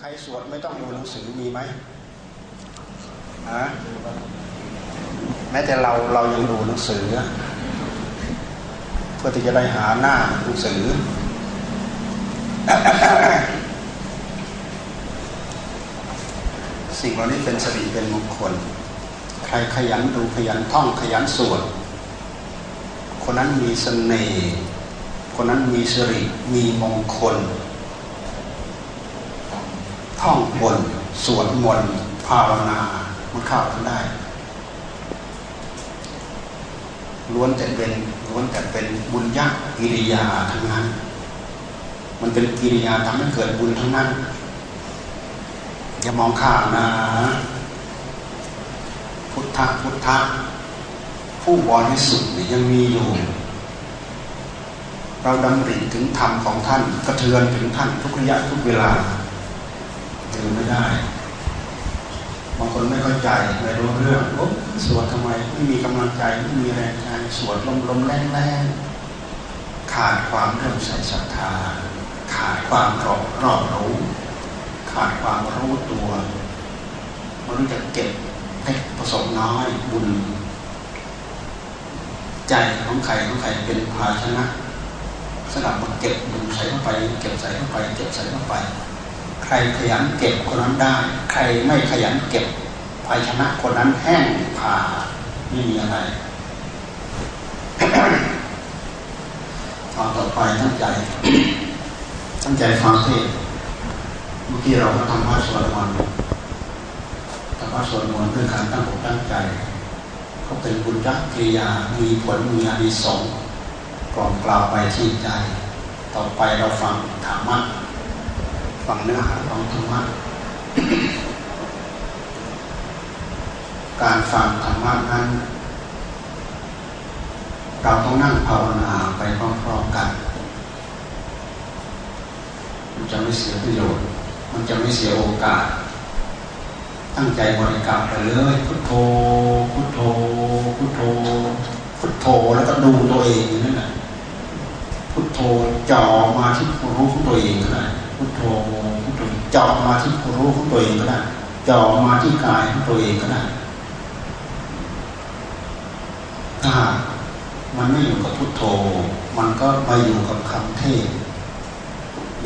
ใครสวดไม่ต้องดูหนังสือมีไหมฮะแม้แต่เราเรายังดูหนังสือ เพื่อที่จะได้หาหน้าหนังสือ สิ่งเหล่านี้เป็นสิริเป็นมงคล ใครขยันดูขยันท่องขยันสวด คนนั้นมีเสน่ห์คนนั้นมีสิริมีมงคล ท่องบนสวดมนต์ภาวนา มันเข้ากันได้ ล้วนแต่เป็นล้วนแต่เป็นบุญยากกิริยาทั้งนั้น มันเป็นกิริยาทำให้เกิดบุญทั้งนั้น อย่ามองข้ามนะ พุทธะพุทธะผู้บริสุทธิ์ยังมีอยู่เราดำริถึงธรรมของท่านกระเทือนถึงท่านทุกระยะทุกเวลาือไม่ได้ บางคนไม่เข้าใจไม่รู้เรื่องโอ้สวดทำไมไม่มีกำลังใจไม่มีแรงใจสวดลมลมแรงแรงขาดความเริ่มใส่ศรัทธา ขาดความรอบรอบรู้ ขาดความรู้ตัวมันรู้จักเก็บเล็กผสมน้อยบุญ ใจของใครของใครเป็นภาชนะสลับมาเก็บบุญใส่เข้าไป เก็บใส่เข้าไป เก็บใส่เข้าไป ใครขยันเก็บคนนั้นได้ ใครไม่ขยันเก็บภาชนะคนนั้นแห้งผ่าไม่มีอะไรตอนต่อไปตั้งใจ ตั้งใจฟังเทศเมื่อกี้เราก็ทำวัดสวดมนต์ทำวัดสวดมนต์ด้วยการตั้งอกตั้งใจ ก็เป็นบุญรักกิริยา มีผลมีอานิสงส์กล่อมกล่าวไปที่ใจ ต่อไปเราฟังธรรมะ ฟังเนื้อหาของธรรมะ การฟังธรรมะนั้น เราต้องนั่งภาวนาไปพร้อมๆกัน มันจะไม่เสียประโยชน์ มันจะไม่เสียโอกาส ตั้งใจบริกรรมไปเลยพุทโธ พุทโธ พุทโธ พุทโธแล้วก็ดูตัวเองอย่นั้นแหละพุทโธจ่อมาที่รู้ของตัวเองก็ได้ พุทโธพุทโธจ่อมาที่ผู้รู้ของตัวเองก็ได้จ่อมาที่กายของตัวเองก็ได้ถ้ามันไม่อยู่กับพุทโธ มันก็มาอยู่กับคำเทศ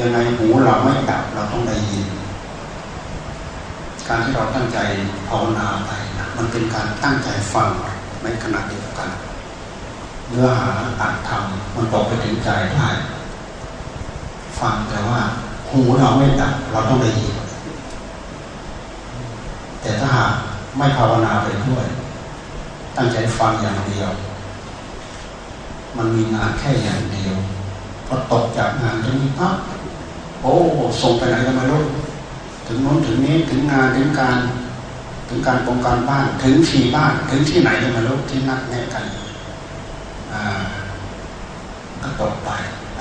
ยังไงหูเราไม่ดับเราต้องได้ยิน การที่เราตั้งใจภาวนาไปนะมันเป็นการตั้งใจฟังในขณะเดียวกันเนื้อหาอัดทำมันบอกไปถึงใจได้ฟังแต่ว่า หูเราไม่ดับเราต้องได้ยิน แต่ถ้าหากไม่ภาวนาไปด้วย ตั้งใจฟังอย่างเดียว มันมีงานแค่อย่างเดียวพอตกจากงานตรงนี้ปั๊บโอ้ส่งไปไหนก็ไม่รู้ถึงโน้นถึงนี้ถึงงานถึงการ ถึงการปงการบ้านถึงที่บ้าน ถึงที่ไหนก็ไม่รู้ที่นัดแน่กัน อ่าก็ตกไป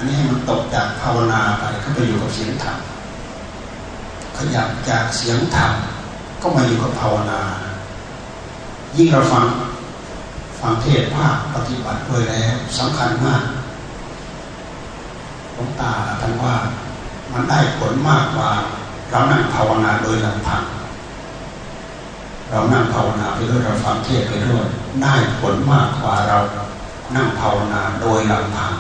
อันนี้ให้มันตกจากภาวนาไปก็ไปอยู่กับเสียงธรรมขยับจากเสียงธรรมก็มาอยู่กับภาวนา ยิ่งเราฟังฟังเทศภาคปฏิบัติด้วยแล้วสำคัญมากหลวงตาท่านว่ามันได้ผลมากกว่า เรานั่งภาวนาโดยลำพังเรานั่งภาวนาไปด้วยเราฟังเทศไปด้วยได้ผลมากกว่าเรานั่งภาวนาโดยลำพัง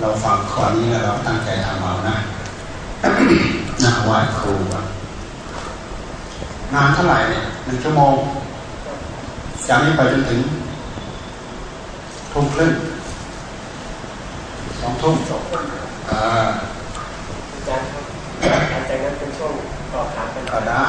เราฟังข้อนี้แล้วเราตั้งใจทำเอานะหน้าไหว้ครูนานเท่าไหร่เนี่ยหนึ่งชั่วโมงจากนี้ไปจนถึงทุ่มครึ่งสองทุ่มสองคนอ่าอาจารย์ครับหลังจากนั้นเป็นช่วงตอบถามกันก็ได้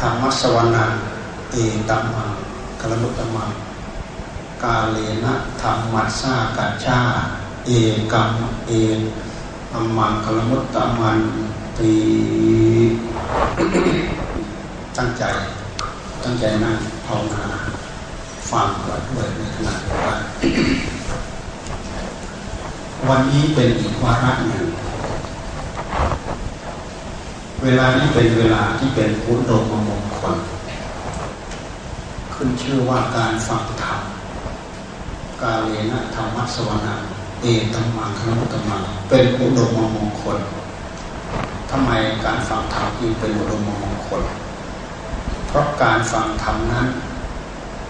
ธรรมสวรรณังเอตัมมังกลมุตตมังกาเลนะธรรมัสสากัจจาเอกัมเออัมมังกลมุตตะมันตีตั้งใจ ตั้งใจนั่งภาวนาฟังไว้ด้วยในขณะเดียวกันวันนี้เป็นอีกวาระหนึ่ง เวลานี้เป็นเวลาที่เป็นพุทธมมงคลขึ้นชื่อว่าการฟังธรรมกาเลนะธรรมสวนาเอตัมมังคณุตมังเป็นอุดมมงคลทำไมการฟังธรรมจึงเป็นอุดมมงคล เพราะการฟังธรรมนั้น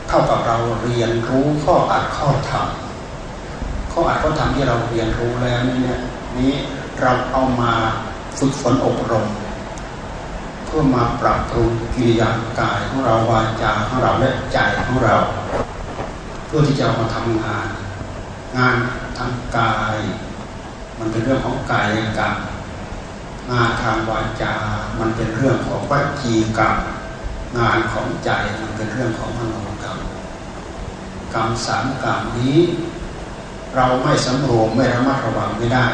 เท่ากับเราเรียนรู้ข้ออัดข้อธรรมข้ออัดข้อธรรมที่เราเรียนรู้แล้วนี่เนี่ยนี้เราเอามาฝึกฝนอบรม เพื่อมาปรับปรุงกิริยากายของเราวาจาของเราและใจของเรา เพื่อที่จะมาทำงาน งานทางกาย มันเป็นเรื่องของกายกรรมงานทางวาจา มันเป็นเรื่องของวจีกรรมงานของใจมันเป็นเรื่องของมโนกรรมกรรมสามกรรมนี้ เราไม่สำรวมไม่ระมัดระวังไม่ได้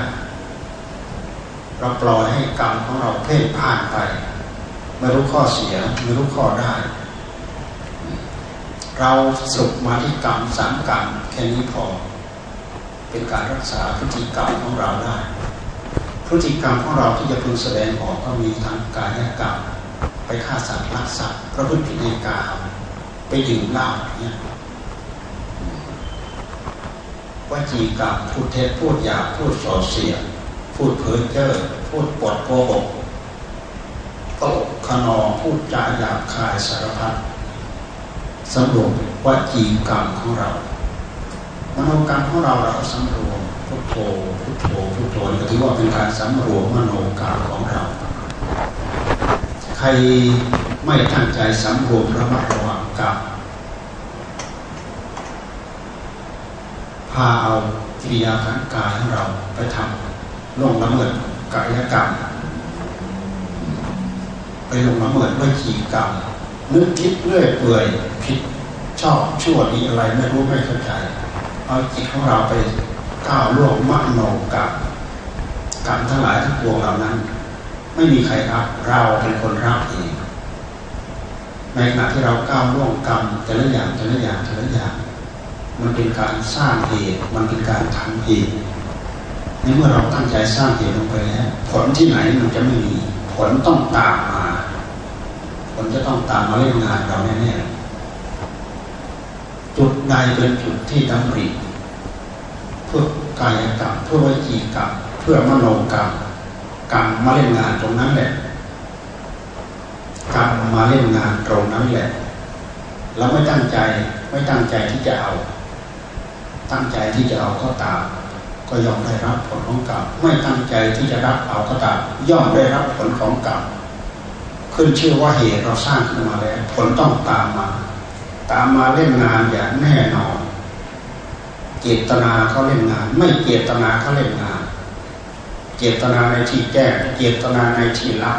เราปล่อยให้กรรมของเราเพ่นพ่านไป ไม่รู้ข้อเสียไม่รู้ข้อได้ เราสุกมาที่กรรมสามกรรมแค่นี้พอ เป็นการรักษาพฤติกรรมของเราได้พฤติกรรมของเราที่จะพึงแสดงออกก็มีทั้งกายกรรมไปฆ่าสัตว์ลักสัตว์ประพฤติผิดในกามไปดื่มเหล้าเนี่ยว่จีกรรมพูดเท็จพูดหยาพูดส่อเสีย พูดเพ้อเจ้อพูดปดโกหก โตขนองพูดจาหยาบคายสารพัดสำรวมวจีกรรมของเรามโนกรรมของเราเราสำรวมพุทโธพุทโธพุทโธก็ถือว่าเป็นการสำรวมมโนกรรมของเรา ใครไม่ตั้งใจสำรวมระมัดระวังกรรมพาเอากิริยาทางกายของเราไปทำลงละเมิดกายกรรม ไปลงละเมิดด้วยขีกรรมนึกคิดเรื่อยเปื่อยผิดชอบชั่วดีอะไรไม่รู้ไม่เข้าใจเอาจิตของเราไปก้าวล่วงมโนกรรมกรรมทั้งหลายทั้งปวงเหล่านั้น ไม่มีใครรับเราเป็นคนรับเองในขณะที่เราก้าวล่วงกรรมแต่ละอย่างแต่ละอย่างแต่ละอย่าง มันเป็นการสร้างเหตุมันเป็นการทำเหตุในเมื่อเราตั้งใจสร้างเหตุลงไปแล้วผลที่ไหนมันจะไม่มีผลต้องตามมา ผลจะต้องตามมาเล่นงานเราแน่ๆจุดใดเป็นจุดที่ดำริเพื่อกายกรรมเพื่อวิจีกรรมเพื่อมโนกรรมกรรมมาเล่นงานตรงนั้นแหละกรรมมาเล่นงานตรงนั้นแหละเราไม่ตั้งใจไม่ตั้งใจที่จะเอา ตั้งใจที่จะเอาก็ตาม ก็ย่อมได้รับผลของกรรมไม่ตั้งใจที่จะรับเอาก็ตามย่อมได้รับผลของกรรม ขึ้นชื่อว่าเหตุเราสร้างขึ้นมาแล้ว ผลต้องตามมา ตามมาเล่นงานอย่างแน่นอน เจตนาเขาเล่นงาน ไม่เจตนาเขาเล่นงาน เจตนาในที่แก้เจตนาในที่ละ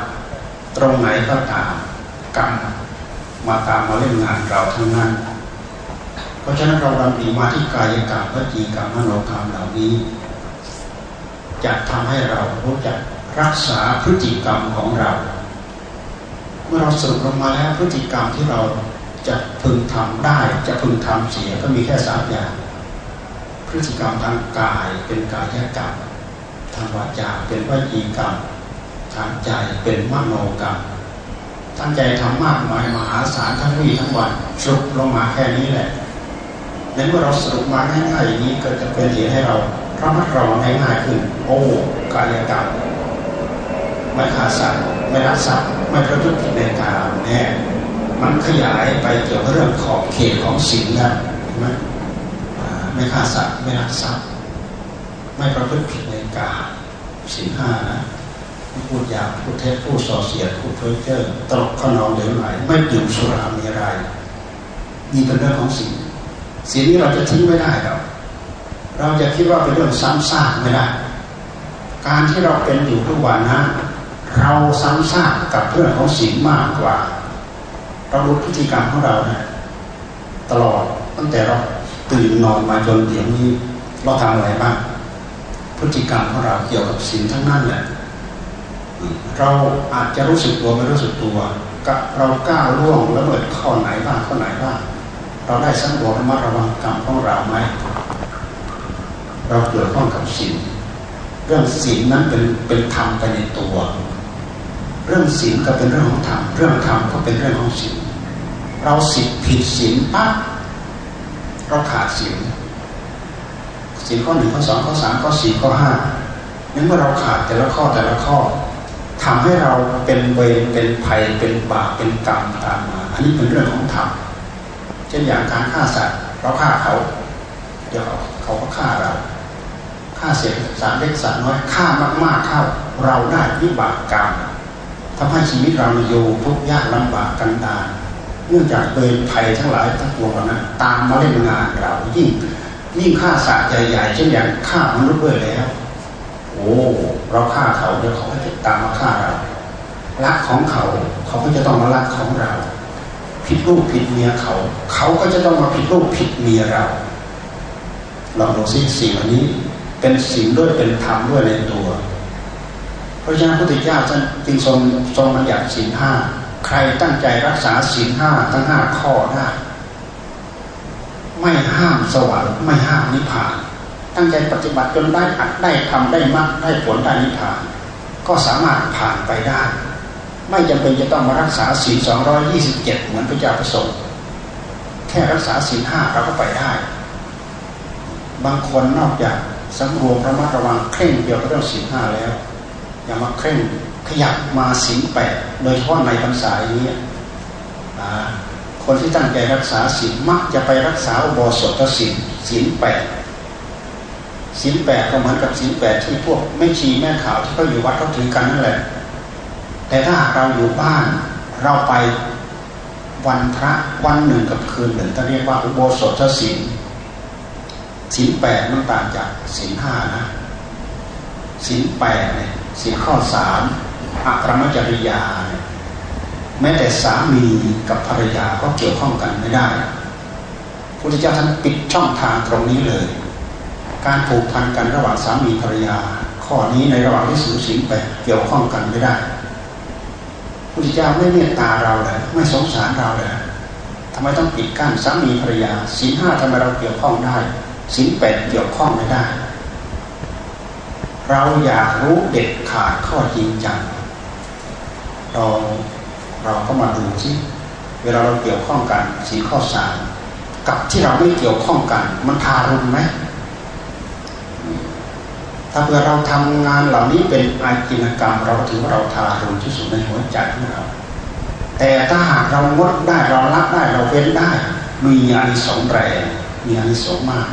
ตรงไหนก็ตามกรรมมาตามมาเล่นงานเราทั้งนั้น เพราะฉะนั้นเราดำริมาที่กายกรรมวจีกรรมมโนกรรมเหล่านี้จะทำให้เรารู้จักรักษาพฤติกรรมของเรา เมื่อเราสรุปลงมาแล้วพฤติกรรมที่เราจะพึงทำได้จะพึงทำเสียก็มีแค่สามอย่างพฤติกรรมทางกายเป็นกายกรรมทางวาจาเป็นวจีกรรมทางใจเป็นมโนกรรมตั้งใจทำมากมายมหาศาลทั้งวี่ทั้งวันสรุปลงมาแค่นี้แหละในเมื่อเราสรุปมาง่ายๆอย่างนี้ก็จะเป็นเหตุให้เราระมัดระวังง่ายขึ้นโอ้กายกรรมไม่ขาดสัตว์ไม่รักทรัพย์ ไม่ประพฤติผิดในกามแน่ยมันขยายไปเกี่ยวกับเรื่องขอบเขตของศีลแล้วใช่ไหมไม่ฆ่าสัตว์ไม่รักทรัพย์ไม่ประพฤติผิดในกามศีลห้านะพูดหยาบพูดเท็จพูดส่อเสียดพูดเพ้อเจ้อตลกขนองเหลวไหลไม่ดื่มสุรามีอะไรนี่เป็นเรื่องของสิ่งสิ่งนี้เราจะทิ้งไม่ได้ครับเราจะคิดว่าเป็นเรื่องซ้ำซากไม่ได้ การที่เราเป็นอยู่ทุกวันนั้น เราซ้ำซากกับเรื่องของสิ่งมากกว่า เรารู้พฤติกรรมของเราเนะตลอดตั้งแต่เราตื่นนอนมาจนเดี๋ยวนี้เราทำอะไรบ้างพฤติกรรมของเราเกี่ยวกับศีลทั้งนั้นแหละเราอาจจะรู้สึกตัวไม่รู้สึกตัวก็เราก้าวล่วงแล้วเมิดข้อไหนบ้างข้อไหนบ้างเราได้สังวรระมัดระวังกรรมของเราไหมเราเกี่ยวข้องกับศีลเรื่องศีลนั้นเป็นเป็นธรรมไปในตัว เรื่องศีลก็เป็นเรื่องของธรรมเรื่องธรรมก็เป็นเรื่องของศีลเราสิทธิผิดศีลปั๊บเราขาดศีลศีลข้อหนึ่งข้อสองข้อสามข้อสี่ข้อห้านั้นเมื่อเราขาดแต่ละข้อแต่ละข้อทำให้เราเป็นเวรเป็นภัยเป็นบาปเป็นกรรมตามมาอันนี้เป็นเรื่องของธรรมเช่นอย่างการฆ่าสัตว์เราฆ่าเขา เดี๋ยวเขาก็ฆ่าเราฆ่าเสียสัตว์เล็กสัตว์น้อยฆ่ามากๆเข้าเราได้วิบากกรรม ทำให้ชีวิตเราอยู่ทุกยากลำบากกันดารเนื่องจากเวรภัยทั้งหลายทั้งปวงนั้นตามมาเล่นงานเรายิ่งยิ่งฆ่าสัตว์ใหญ่ๆเช่นอย่างฆ่ามนุษย์ด้วยแล้ว โอ้เราฆ่าเขาเดี๋ยวเขาก็จะตามมาฆ่าเรารักของเขาเขาก็จะต้องมารักของเรา ผิดลูกผิดเมียเขา เขาก็จะต้องมาผิดลูกผิดเมียเราลองดูสิสิ่งเหล่านี้เป็นสิ่งด้วยเป็นธรรมด้วยในตัว ราะฉะนั้นพระพุทธเจ้าท่านจึงทรงทรงบัญญัติศีลห้าใครตั้งใจรักษาศีลห้าทั้งห้าข้อได้ ไม่ห้ามสวรรค์ไม่ห้ามนิพพาน ตั้งใจปฏิบัติจนได้อัดได้ทำได้มากได้ผลได้นิพพาน ก็สามารถผ่านไปได้ ไม่จำเป็นจะต้องมารักษาศีลสองร้อยยี่สิบเจ็ดเหมือนพระเจ้าประสงค์แค่รักษาศีลห้าเราก็ไปได้ บางคนนอกจากสำรวมระมัดระวังเคร่งเกี่ยวกับเรื่องศีลห้าแล้ว อย่ามาเคร่งขยับมาศีลแปดโดยเฉพาะในพรรษาอย่างนี้คนที่ตั้งใจรักษาศีลมักจะไปรักษาอุโบสถศีลศีลแปดศีลแปดก็เหมือนกับศีลแปดที่พวกไม่ชีแม่ขาวที่เขาอยู่วัดเขาถือกันนั่นแหละ แต่ถ้าเราอยู่บ้านเราไปวันพระวันหนึ่งกับคืนหนึ่งจะเรียกว่าอุโบสถศีลศีลแปดมันต่างจากศีลห้านะศีลแปดเนี่ย ศีลข้อสามอัครมจริยา แม้แต่สามีกับภรรยาก็เกี่ยวข้องกันไม่ได้พุทธเจ้าท่านปิดช่องทางตรงนี้เลย การผูกพันกันระหว่างสามีภรรยา ข้อนี้ในระหว่างที่สูญสินไปเกี่ยวข้องกันไม่ได้พุทธเจ้าไม่เมตตาเราเลยไม่สงสารเราเลยทำไมต้องปิดกั้นสามีภรรยาศีลห้าทำไมเราเกี่ยวข้องได้ศีลแปดเกี่ยวข้องไม่ได้ เราอยากรู้เด็ดขาดข้อจริงจังเราเราก็มาดูที่เวลาเราเกี่ยวข้องกันสีข้อสามกับที่เราไม่เกี่ยวข้องกัน มันทารุณไหมถ้าเผื่อเราทำงานเหล่านี้เป็นอาจินกรรม เราถือว่าเราทารุณที่สุดในหัวใจของเราแต่ถ้าหากเรางดได้เราละได้เราเว้นได้ มีอานิสงส์แรงมีอานิสงส์มาก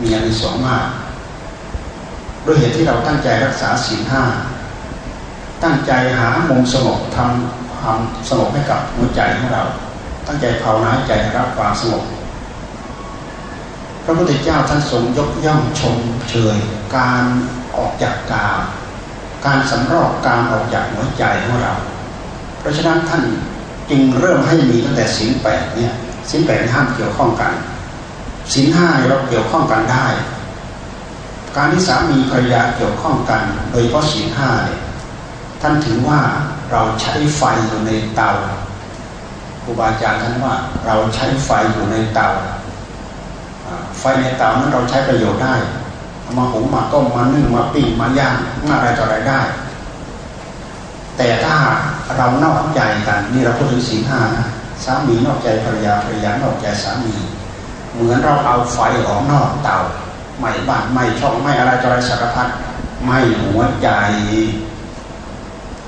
มีอานิสงส์มาก ด้วยเหตุที่เราตั้งใจรักษาศีลห้าตั้งใจหามุมสงบทำความสงบให้กับหัวใจของเรา ตั้งใจภาวนาใจรับความสงบพระพุทธเจ้าท่านทรงยกย่องชมเชยการออกจากกามการสำรอกการออกจากหัวใจของเรา เพราะฉะนั้นท่านจึงเริ่มให้มีตั้งแต่สินแปดเนี่ยสินแปดห้ามเกี่ยวข้องกันสินห้าเราเกี่ยวข้องกันได้ การที่สามีภรรยาเกี่ยวข้องกัน โดยเฉพาะสินห้าเนี่ยท่านถือว่าเราใช้ไฟอยู่ในเตาครูบาอาจารย์ท่านว่าเราใช้ไฟอยู่ในเตาไฟในเตานั้นเราใช้ประโยชน์ได้มาหุงมาต้มมานึ่งมาปิ้งมาย่างมาอะไรต่ออะไรได้ แต่ถ้าเรานอกใจกันนี่เราพูดถึงสีห้านะสามีนอกใจภรรยาภรรยานอกใจสามี เหมือนเราเอาไฟออกนอกเตา ไม่บ้านไม่ช่องไม่อะไรต่ออะไรสารพัดไม่หัวใจ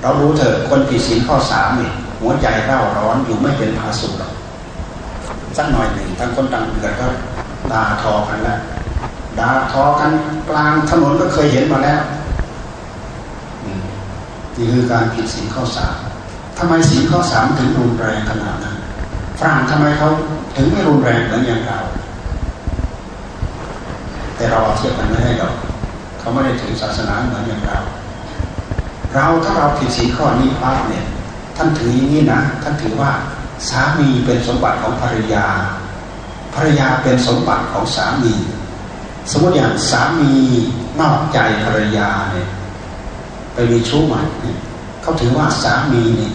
เรารู้เถอะคนผิดศีลข้อสามนี่หัวใจเร่าร้อนอยู่ไม่เป็นผาสุกหรอกสักหน่อยหนึ่งทั้งคนต่างเดือดก็ด่าทอกันแล้วด่าทอกันกลางถนนก็เคยเห็นมาแล้วนี่คือการผิดศีลข้อสามทำไมศีลข้อสามถึงรุนแรงขนาดนั้นฝรั่งทำไมเขาถึงไม่รุนแรงเหมือนอย่างเรา แต่เราเทียบกันไม่ได้หรอกเขาไม่ได้ถือศาสนาเหมือนอย่างเรา เราถ้าเราผิดศีลข้อนี้ปั๊บเนี่ย ท่านถืออย่างนี้นะ ท่านถือว่าสามีเป็นสมบัติของภรรยา ภรรยาเป็นสมบัติของสามี สมมติอย่างสามีนอกใจภรรยาเนี่ยไปมีชู้ใหม่เนี่ยเขาถือว่าสามีเนี่ย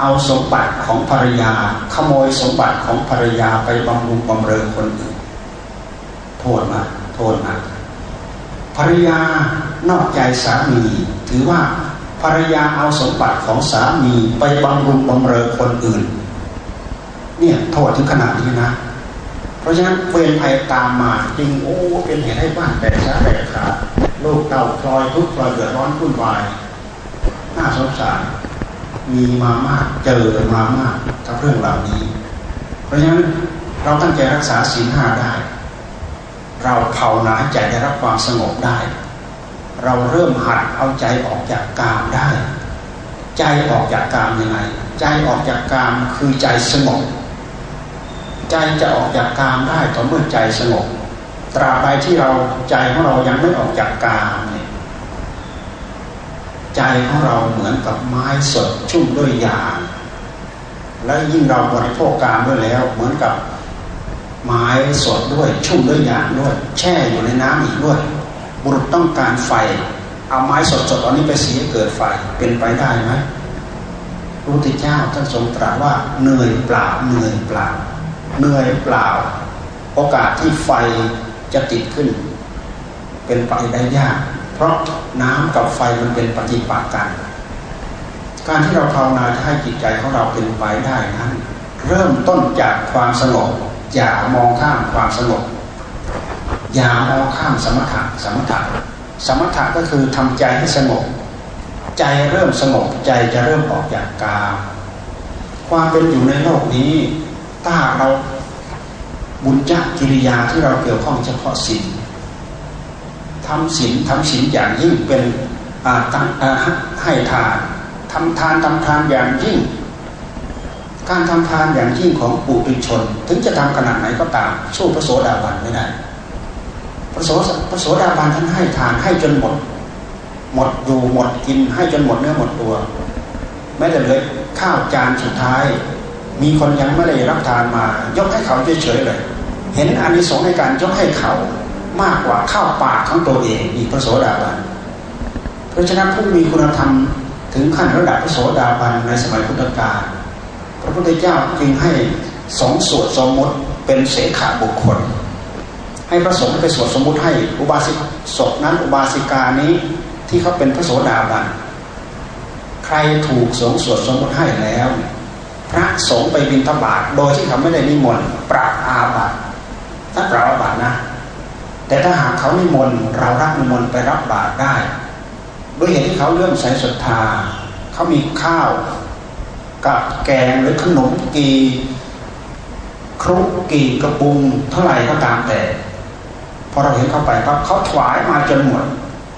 เอาสมบัติของภรรยา ขโมยสมบัติของภรรยาไปบำรุงบำเรอคนอื่นโทษนะ โทษนะภรรยานอกใจสามี ถือว่าภรรยาเอาสมบัติของสามีไปบำรุงบำเรอคนอื่น เนี่ยโทษถึงขนาดนี้นะ เพราะฉะนั้นเวรภัยตามมาจริงโอ้เป็นเหตุให้บ้านแตกสาแตกขาดโลกเต่าพลอยทุกข์พลอยเดือดร้อนวุ่นวายน่าสงสารมีมามากเจอมามากกับเรื่องเหล่านี้ เพราะฉะนั้นเราตั้งใจรักษาศีลห้าได้ เราภาวนาใจได้รับความสงบได้ เราเริ่มหัดเอาใจออกจากกามได้ ใจออกจากกามยังไง ใจออกจากกามคือใจสงบ ใจจะออกจากกามได้ต่อเมื่อใจสงบ ตราบใดที่เราใจของเรายังไม่ออกจากกามเนี่ยใจของเราเหมือนกับไม้สดชุ่มด้วยยางและยิ่งเราบริโภคกามด้วยแล้วเหมือนกับ ไม้สดด้วย ชุ่มด้วยยางด้วย แช่อยู่ในน้ำอีกด้วย บุรุษต้องการไฟ เอาไม้สดๆอันนี้ไปเสียเกิดไฟเป็นไปได้ไหมพระพุทธเจ้าท่านทรงตรัสว่าเหนื่อยเปล่าเหนื่อยเปล่าเหนื่อยเปล่า โอกาสที่ไฟจะติดขึ้น เป็นไปได้ยาก เพราะน้ำกับไฟมันเป็นปฏิปักษ์กัน การที่เราภาวนาจะให้จิตใจของเราเป็นไปได้นั้น เริ่มต้นจากความสงบ อย่ามองข้ามความสงบอย่ามองข้ามสมถะสมถะสมถะก็คือทำใจให้สงบใจเริ่มสงบใจจะเริ่มออกจากกามความเป็นอยู่ในโลกนี้ถ้าเราบุญจักกิริยาที่เราเกี่ยวข้องเฉพาะสิ่งทำศีลทำศีลอย่างยิ่งเป็นให้ทานทำทานทำทานอย่างยิ่ง การทำทานอย่างยิ่งของปุถุชน ถึงจะทำขนาดไหนก็ตามสู้พระโสดาบันไม่ได้พระโสพระโสดาบันท่านให้ทานให้จนหมด หมดอยู่หมดกินให้จนหมดเนื้อหมดตัวแม้แต่เลยข้าวจานสุดท้าย มีคนยังไม่ได้รับทานมา ยกให้เขาเฉยๆเลย เห็นอานิสงส์ในการยกให้เขามากกว่าข้าวปากของตัวเองอีกพระโสดาบันเพราะฉะนั้นผู้มีคุณธรรมถึงขั้นระดับพระโสดาบันในสมัยพุทธกาล พระพุทธเจ้าจึงให้สองสวดสมมติเป็นเสขาบุคคล ให้พระสงฆ์ไปสวดสมมติให้อุบาสิกศพนั้นอุบาสิกานี้ที่เขาเป็นพระโสดาบันใครถูกสงสวดสมมติให้แล้ว พระสงฆ์ไปบิณฑบาตโดยที่เขาไม่ได้นิมนต์ปราบอาบัติถ้าปราบอาบัตินะ แต่ถ้าหากเขานิมนต์เรารับนิมนต์ไปรับบาตรได้ ด้วยเหตุที่เขาเลื่อมใสศรัทธาเขามีข้าว กับแกงหรือขนมกีครุกกีกระปุงเท่าไหร่ก็ตามแต่พอเราเห็นเข้าไปปั๊บเขาถวายมาจนหมด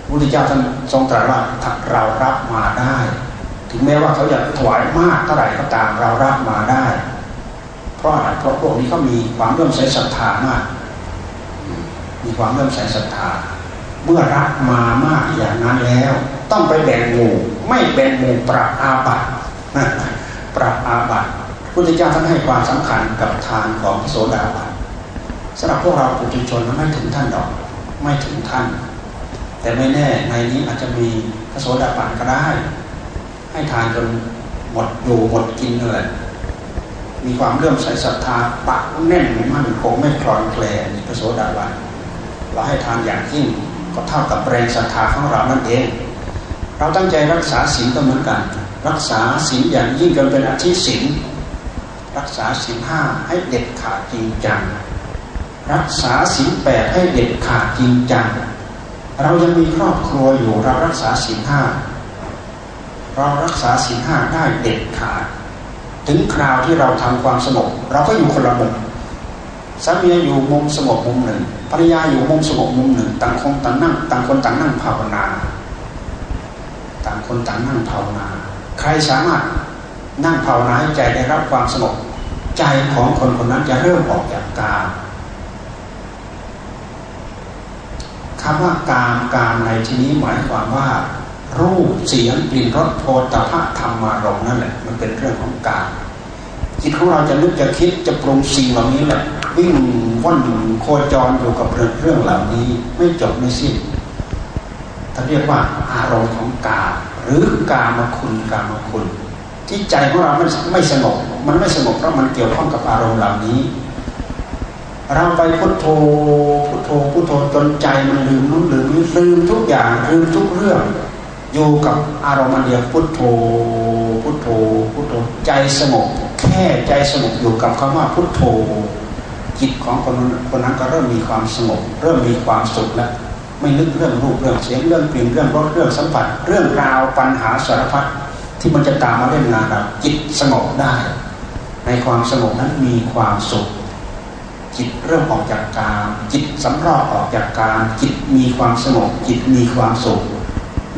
พุทธเจ้าท่านทรงตรัสว่าถ้าเรารับมาได้ ถึงแม้ว่าเขาอยากถวายมากเท่าไหร่ก็ตามเรารับมาได้ เพราะอะไรเพราะพวกนี้เขามีความเลื่มใสศรัทธามาก มีความเริ่มใส่ศรัทธาเมื่อรักมามากอย่างนั้นแล้ว ต้องไปแบ่งหมู่ไม่แบ่งหมู่ปรับอาบัติ ปรับอาบัติพุทธเจ้าท่านให้ความสำคัญกับทานของโสดาบันสำหรับพวกเราปุถุชนไม่ถึงท่านดอก ไม่ถึงท่าน แต่ไม่แน่ในนี้อาจจะมีพระโสดาบันก็ได้ ให้ทานจนหมดอยู่หมดกินเลยมีความเริ่มใส่ศรัทธาปักแน่นมั่นคงไม่คลอนแคลนพระโสดาบันเราให้ทานอย่างยิ่งก็เท่ากับแรงศรัทธาของเรานั่นเอง เราตั้งใจรักษาศีลก็เหมือนกัน รักษาศีลอย่างยิ่งจนเป็นอาชีพศีลรักษาศีลห้าให้เด็ดขาดจริงจัง รักษาศีลแปดให้เด็ดขาดจริงจัง เรายังมีครอบครัวอยู่เรารักษาศีลห้าเรารักษาศีลห้าได้เด็ดขาด ถึงคราวที่เราทำความสงบเราก็อยู่คนละมุมสามีอยู่มุมสงบมุมหนึ่งภรรยาอยู่มุมสงบมุมหนึ่ง ต่างคนต่างนั่ง ต่างคนต่างนั่งภาวนา ต่างคนต่างนั่งภาวนา ใครสามารถนั่งภาวนาให้ใจได้รับความสงบใจของคนคนนั้นจะเริ่มออกจากกามคำว่ากามกามในที่นี้หมายความว่า รูปเสียงกลิ่นรสโพธพะธรรมารมนั่นแหละมันเป็นเรื่องของกามจิตของเราจะนึกจะคิดจะปรุงสิ่งเหล่านี้แหละ วิ่งว่อนโคจรอยู่กับเรื่องเหล่านี้ไม่จบไม่สิ้นท่านเรียกว่าอารมณ์ของกา หรือกามคุณกามคุณ ที่ใจของเราไม่ไม่สงบมันไม่สงบเพราะมันเกี่ยวข้องกับอารมณ์เหล่านี้ เราไปพุทโธพุทโธพุทโธจนใจมันลืมนู้นลืมนี้ลืมทุกอย่างลืมทุกเรื่อง อยู่กับอารมณ์เดียวพุทโธพุทโธพุทโธใจสงบแค่ใจสงบอยู่กับคำว่าพุทโธจิตของคนคนนั้นก็เริ่มมีความสงบเริ่มมีความสุขแล้ว ไม่นึกเรื่องรูปเรื่องเสียงเรื่องกลิ่นเรื่องรสเรื่องสัมผัส เรื่องราวปัญหาสารพัดที่มันจะตามมาเล่นงานเราจิตสงบได้ ในความสงบนั้นมีความสุข จิตเริ่มออกจากกามจิตสำรอกออกจากกามจิตมีความสงบจิตมีความสุข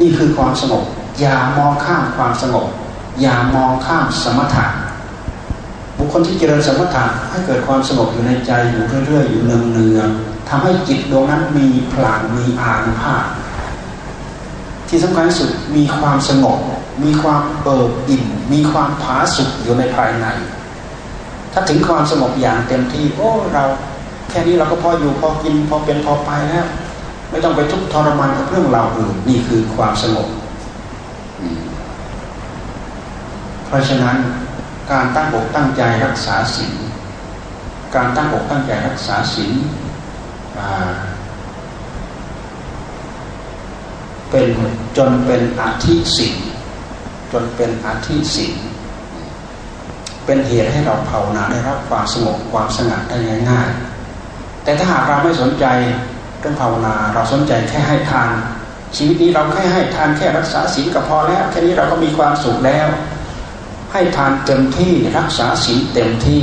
นี่คือความสงบอย่ามองข้ามความสงบอย่ามองข้ามสมถะบุคคลที่เจริญสมถะให้เกิดความสงบอยู่ในใจอยู่เรื่อยๆอยู่เนืองๆ ทำให้จิตดวงนั้นมีพลังมีอานุภาพ ที่สำคัญที่สุดมีความสงบ มีความเบิกอิ่มมีความผาสุกอยู่ในภายใน ถ้าถึงความสงบอย่างเต็มที่ โอ้เราแค่นี้เราก็พออยู่พอกินพอเป็นพอไปแล้วไม่ต้องไปทุกข์ทรมานกับเรื่องราวอื่นนี่คือความสงบเพราะฉะนั้นการตั้งอกตั้งใจรักษาศีลการตั้งอกตั้งใจรักษาศีล เป็นจนเป็นอาธิศีลจนเป็นอาธิศีลเป็นเหตุให้เราภาวนาได้รับความสงบความสงัดได้ง่ายๆแต่ถ้าหากเราไม่สนใจเรื่องภาวนาเราสนใจแค่ให้ทานชีวิตนี้เราแค่ให้ทานแค่รักษาศีลก็พอแล้วแค่นี้เราก็มีความสุขแล้ว ให้ทานเต็มที่รักษาศีลเต็มที่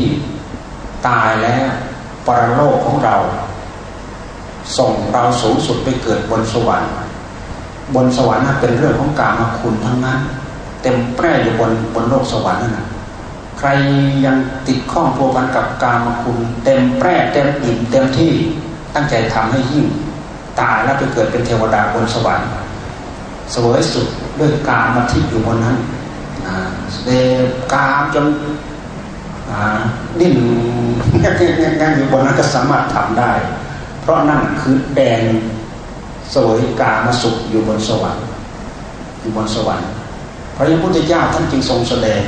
ตายแล้วปรโลกของเรา ส่งเราสูงสุดไปเกิดบนสวรรค์ บนสวรรค์นั้นเป็นเรื่องของกามาคุณทั้งนั้น เต็มแปร่อยู่บนบนโลกสวรรค์นั่นนะใครยังติดข้องพัวพันกับกามาคุณ เต็มแปร่เต็มอิ่มเต็มที่ตั้งใจทำให้ยิ่งตายแล้วไปเกิดเป็นเทวดาบนสวรรค์สวยสุดด้วยกามาทิอยู่บนนั้นเดกามจนดิ้นงั้นอยู่บนนั้นก็สามารถทำได้ เพราะนั่นคือแดนสวยกามาสุขอยู่บนสวรรค์อยู่บนสวรรค์พระยพุทธเจ้าท่านจึงทรงแสดง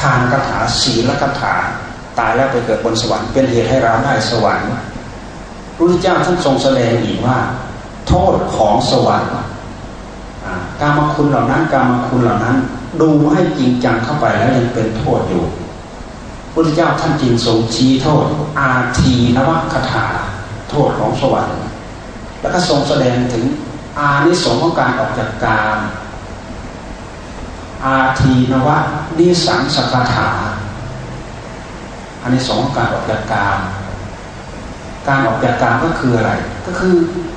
ทานคาถาศีลคาถาตายแล้วไปเกิดบนสวรรค์เป็นเหตุให้เราได้สวรรค์พระพุทธเจ้าท่านทรงแสดงอีกว่า โทษของสวรรค์การมาคุณเหล่านั้นการมาคุณเหล่านั้น ดูให้จริงจังเข้าไปแล้วยังเป็นโทษอยู่พุทธเจ้าท่านจึงทรงชี้โทษ อาทีนวัคถา โทษของสวรรค์ แล้วก็ทรงแสดงถึงอานิสงส์ของการออกจากกามอาทีนวะนิสังสกถาอานิสงส์ของการออกจากกาม การออกจากกามก็คืออะไร ก็คือ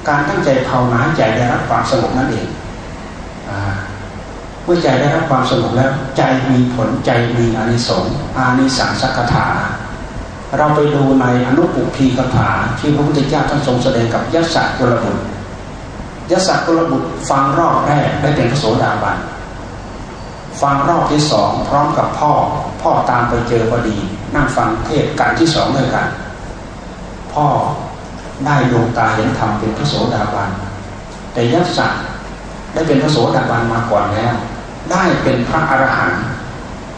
การตั้งใจภาวนาใจได้รับความสงบนั่นเองเมื่อใจได้รับความสงบแล้วใจมีผลใจมีอานิสงส์อานิสังสกถา เราไปดูในอนุปุพีคาถาที่พระพุทธเจ้าท่านทรงแสดงกับยศกุลบุตรยศกุลบุตรฟังรอบแรกได้เป็นพระโสดาบันฟังรอบที่สองพร้อมกับพ่อ พ่อตามไปเจอพอดี นั่งฟังเทศกันที่สองด้วยกัน พ่อได้ดวงตาเห็นธรรมเป็นพระโสดาบันแต่ยศได้เป็นพระโสดาบันมาก่อนแล้ว ได้เป็นพระอรหันต์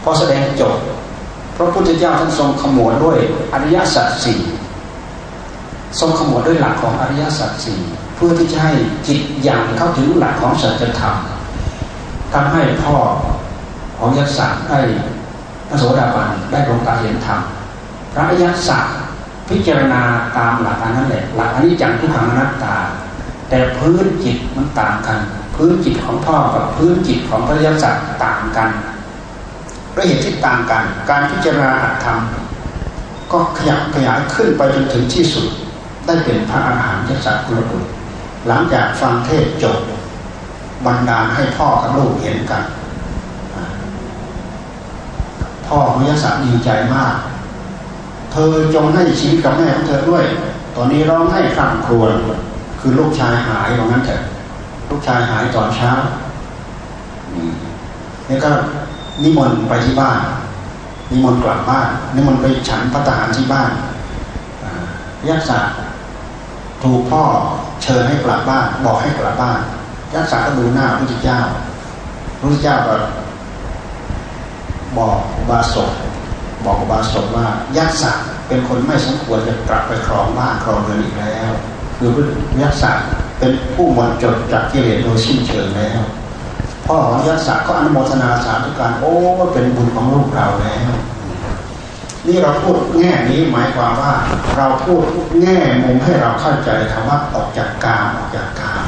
พอแสดงจบ พระพุทธเจ้าท่านทรงขมวดด้วยอริยสัจสี่ทรงขมวดด้วยหลักของอริยสัจสี่เพื่อที่จะให้จิตอย่างเข้าถึงหลักของสัจธรรมทำให้พ่อของยักษ์สักได้พระโสดาบันได้ดวงตาเห็นธรรมพระยักษ์สักพิจารณาตามหลักอันนั้นแหละหลักอันนี้จังทุกขังอนัตตา แต่พื้นจิตมันต่างกัน พื้นจิตของพ่อกับพื้นจิตของพระยศก์ต่างกัน ด้วยเหตุที่ต่างกัน การพิจารณาอัตธรรม ก็ขยับขยายขึ้นไปจนถึงที่สุด ได้เป็นพระอาหารหันต์ยศกุลบุตรหลังจากฟังเทศจบ บรรดาให้พ่อกับลูกเห็นกัน พ่อของยศดีใจมาก เธอจงให้ชีวิตกับแม่ของเธอด้วย ตอนนี้ร้องให้คร่ำครวญคือลูกชายหายว่างั้นเถอะลูกชายหายตอนเช้านี่ก็ นิมนต์ไปที่บ้าน นิมนต์กลับบ้าน นิมนต์ไปฉันพระทหารที่บ้านยักษ์ศักดิ์ถูกพ่อเชิญให้กลับบ้าน บอกให้กลับบ้านยักษ์ศักดิ์ก็ดูหน้าพระพุทธเจ้าพระพุทธเจ้าก็บอกบาศกบอกบาศกว่ายักษ์ศักดิ์เป็นคนไม่สมควรจะกลับไปครองบ้านครองเรือนอีกแล้ว คือยักษ์ศักดิ์เป็นผู้หมดจดจากกิเลสโดยสิ้นเชิงแล้ว พ่อของยักษ์ศักดิ์ก็อนุโมทนาสาธุการ โอ้เป็นบุญของลูกเราแล้ว นี่เราพูดแง่นี้หมายความว่า เราพูดแง่มุมให้เราเข้าใจคำว่าออกจากกามออกจากกาม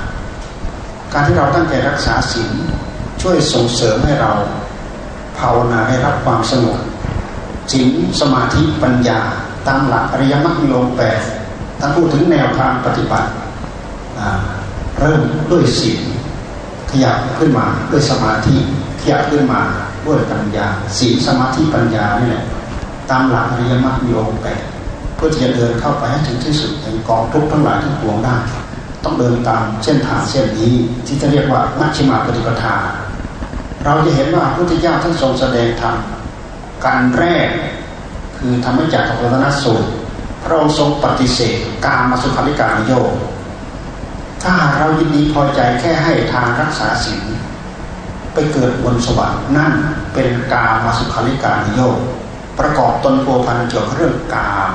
การที่เราตั้งใจรักษาศีลช่วยส่งเสริมให้เราภาวนาให้รับความสงบศีลสมาธิปัญญา ตามหลักอริยมรรคมีองค์แปดท่านพูดถึงแนวทางปฏิบัติเริ่มด้วยศีล ยับขึ้นมาด้วยสมาธิขยับขึ้นมาด้วยปัญญาศีลสมาธิปัญญานี่แหละตามหลักอริยมรรคมีองค์แปดเพื่อที่จะเดินเข้าไปให้ถึงที่สุดแห่งกองทุกข์ทั้งหลายทั้งปวงได้ต้องเดินตามเส้นทางเส้นนี้ที่จะเรียกว่ามัชฌิมาปฏิปทา เราจะเห็นว่าพระพุทธเจ้าท่านทรงแสดงธรรมการแรกคือทำให้จากขพรนสูตรพระองค์ทรงปฏิเสธการมาสุขาริการโยก ถ้าเรายินดีพอใจแค่ให้ทางรักษาศีลไปเกิดบนสวรรค์นั่นเป็นกามาสุขาริการโยกประกอบตนโพพันเกี่ยวกับเรื่องกาม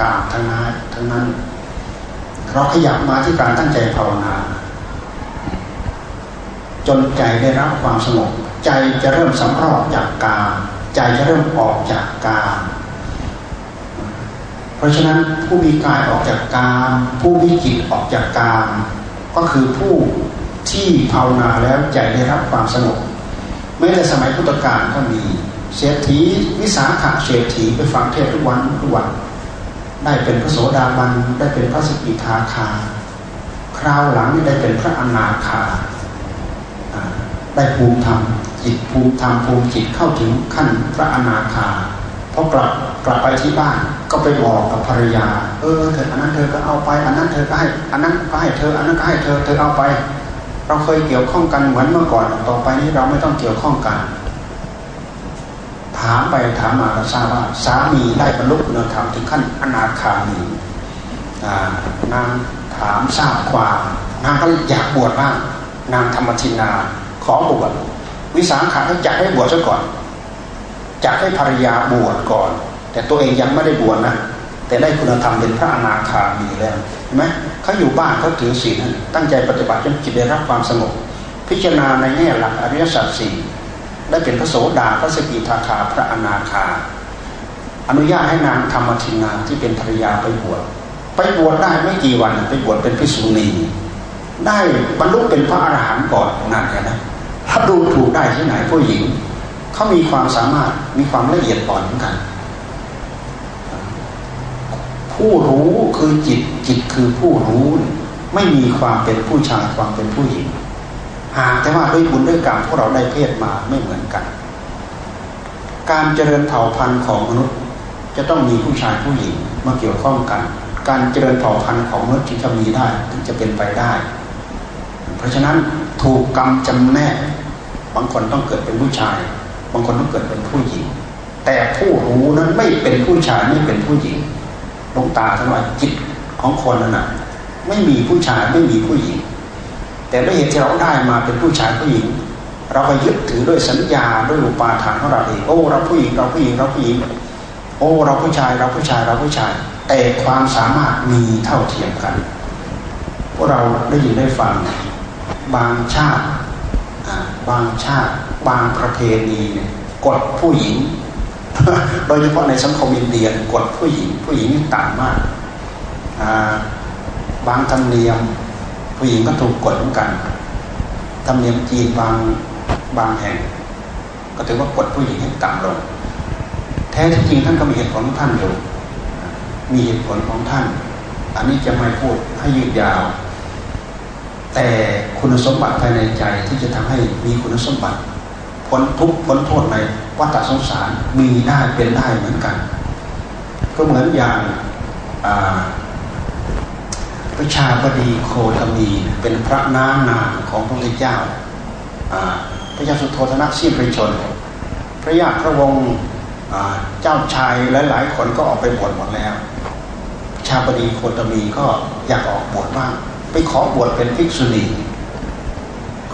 กามทั้งนั้นทั้งนั้น เราขยับมาที่การตั้งใจภาวนา จนใจได้รับความสงบใจจะเริ่มสำรอกจากกามใจจะเริ่มออกจากกามเพราะฉะนั้นผู้มีกายออกจากกามผู้มีจิตออกจากกาม ก็คือผู้ที่ภาวนาแล้วใจได้รับความสงบไม่แต่สมัยพุทธกาลก็มีเศรษฐีวิสาขะเศรษฐีไปฟังเทศทุกวันทุกวันได้เป็นพระโสดาบันได้เป็นพระสกิทาคา คราวหลังได้เป็นพระอนาคา ได้ภูมิธรรมจิตภูมิธรรมภูมิจิตเข้าถึงขั้นพระอนาคาพอกลับ กลับไปที่บ้านก็ไปบอกกับภรรยา เออเธออันนั้นเธอก็เอาไป อันนั้นเธอก็ให้อันนั้นก็ให้เธออันนั้นก็ให้เธอเธอเอาไป เราเคยเกี่ยวข้องกันเหมือนเมื่อก่อน ต่อไปนี้เราไม่ต้องเกี่ยวข้องกัน ถามไปถามมาก็ทราบว่าสามีได้บรรลุคุณธรรมถึงขั้นอนาคามีนางถามทราบความนางก็อยากบวชบ้างนางธรรมทินาขอบวชวิสาขาก็อยากให้บวชซะก่อนจะให้ภรรยาบวชก่อน แต่ตัวเองยังไม่ได้บวชนะแต่ได้คุณธรรมเป็นพระอนาคามีแล้วเห็นไหมเขาอยู่บ้านเขาถือศีลตั้งใจปฏิบัติจนจิตได้รับความสงบพิจารณาในแง่หลักอริยสัจสี่ได้เป็นพระโสดาพระสกิทาคาพระอนาคา อนุญาตให้นางธรรมทินาที่เป็นภรรยาไปบวชไปบวชได้ไม่กี่วันไปบวชเป็นพิสุณีได้บรรลุเป็นพระอรหันต์ก่อนนั่นแหละนะถ้าดูถูกได้ที่ไหนผู้หญิงเขามีความสามารถมีความละเอียดอ่อนเหมือนกัน ผู้รู้คือจิตจิตคือผู้รู้ ไม่มีความเป็นผู้ชายความเป็นผู้หญิง หากแต่ว่าด้วยบุญด้วยกรรมพวกเราได้เพศมาไม่เหมือนกัน การเจริญเผ่าพันธุ์ของมนุษย์จะต้องมีผู้ชายผู้หญิงมาเกี่ยวข้องกัน การเจริญเผ่าพันธุ์ของมนุษย์จึงจะมีได้ถึงจะเป็นไปได้ เพราะฉะนั้นถูกกรรมจำแนกบางคนต้องเกิดเป็นผู้ชาย บางคนต้องเกิดเป็นผู้หญิง แต่ผู้รู้นั้นไม่เป็นผู้ชายไม่เป็นผู้หญิง ลงตาทั้งว่าจิตของคนนั้นน่ะไม่มีผู้ชายไม่มีผู้หญิง แต่ด้วยเหตุที่เราได้มาเป็นผู้ชายผู้หญิง เราไปยึดถือด้วยสัญญาด้วยอุปาทานของเราเองโอ้ เราผู้หญิงเราผู้หญิงเราผู้หญิง โอ้ เราผู้ชายเราผู้ชายเราผู้ชาย แต่ความสามารถมีเท่าเทียมกันพวกเราได้ยินได้ฟังบางชาติบางชาติ บางประเพณีกดผู้หญิง โดยเฉพาะในสังคมอินเดียกดผู้หญิง ผู้หญิงต่ำมาก บางธรรมเนียม ผู้หญิงก็ถูกกดเหมือนกันธรรมเนียมจีนบางบางแห่ง ก็ถือว่ากดผู้หญิงให้ต่ำลง แท้ที่จริงท่านก็มีเหตุผลของท่านอยู่มีเหตุผลของท่าน อันนี้จะไม่พูดให้ยืดยาว แต่คุณสมบัติภายในใจที่จะทำให้มีคุณสมบัติพ้นทุกพ้นโทษใน วัฏสงสารมีได้เป็นได้เหมือนกัน ก็เหมือนอย่างพระชาบดีโคตมีเป็นพระน้านาของพระพุทธเจ้าพระเจ้าสุโธธนะสิ้นพระชน พระญาติพระวงศ์เจ้าชายหลายๆคนก็ออกไปบวชหมดแล้ว ชาบดีโคตมีก็อยากออกบวชบ้างไปขอบวชเป็นภิกษุณี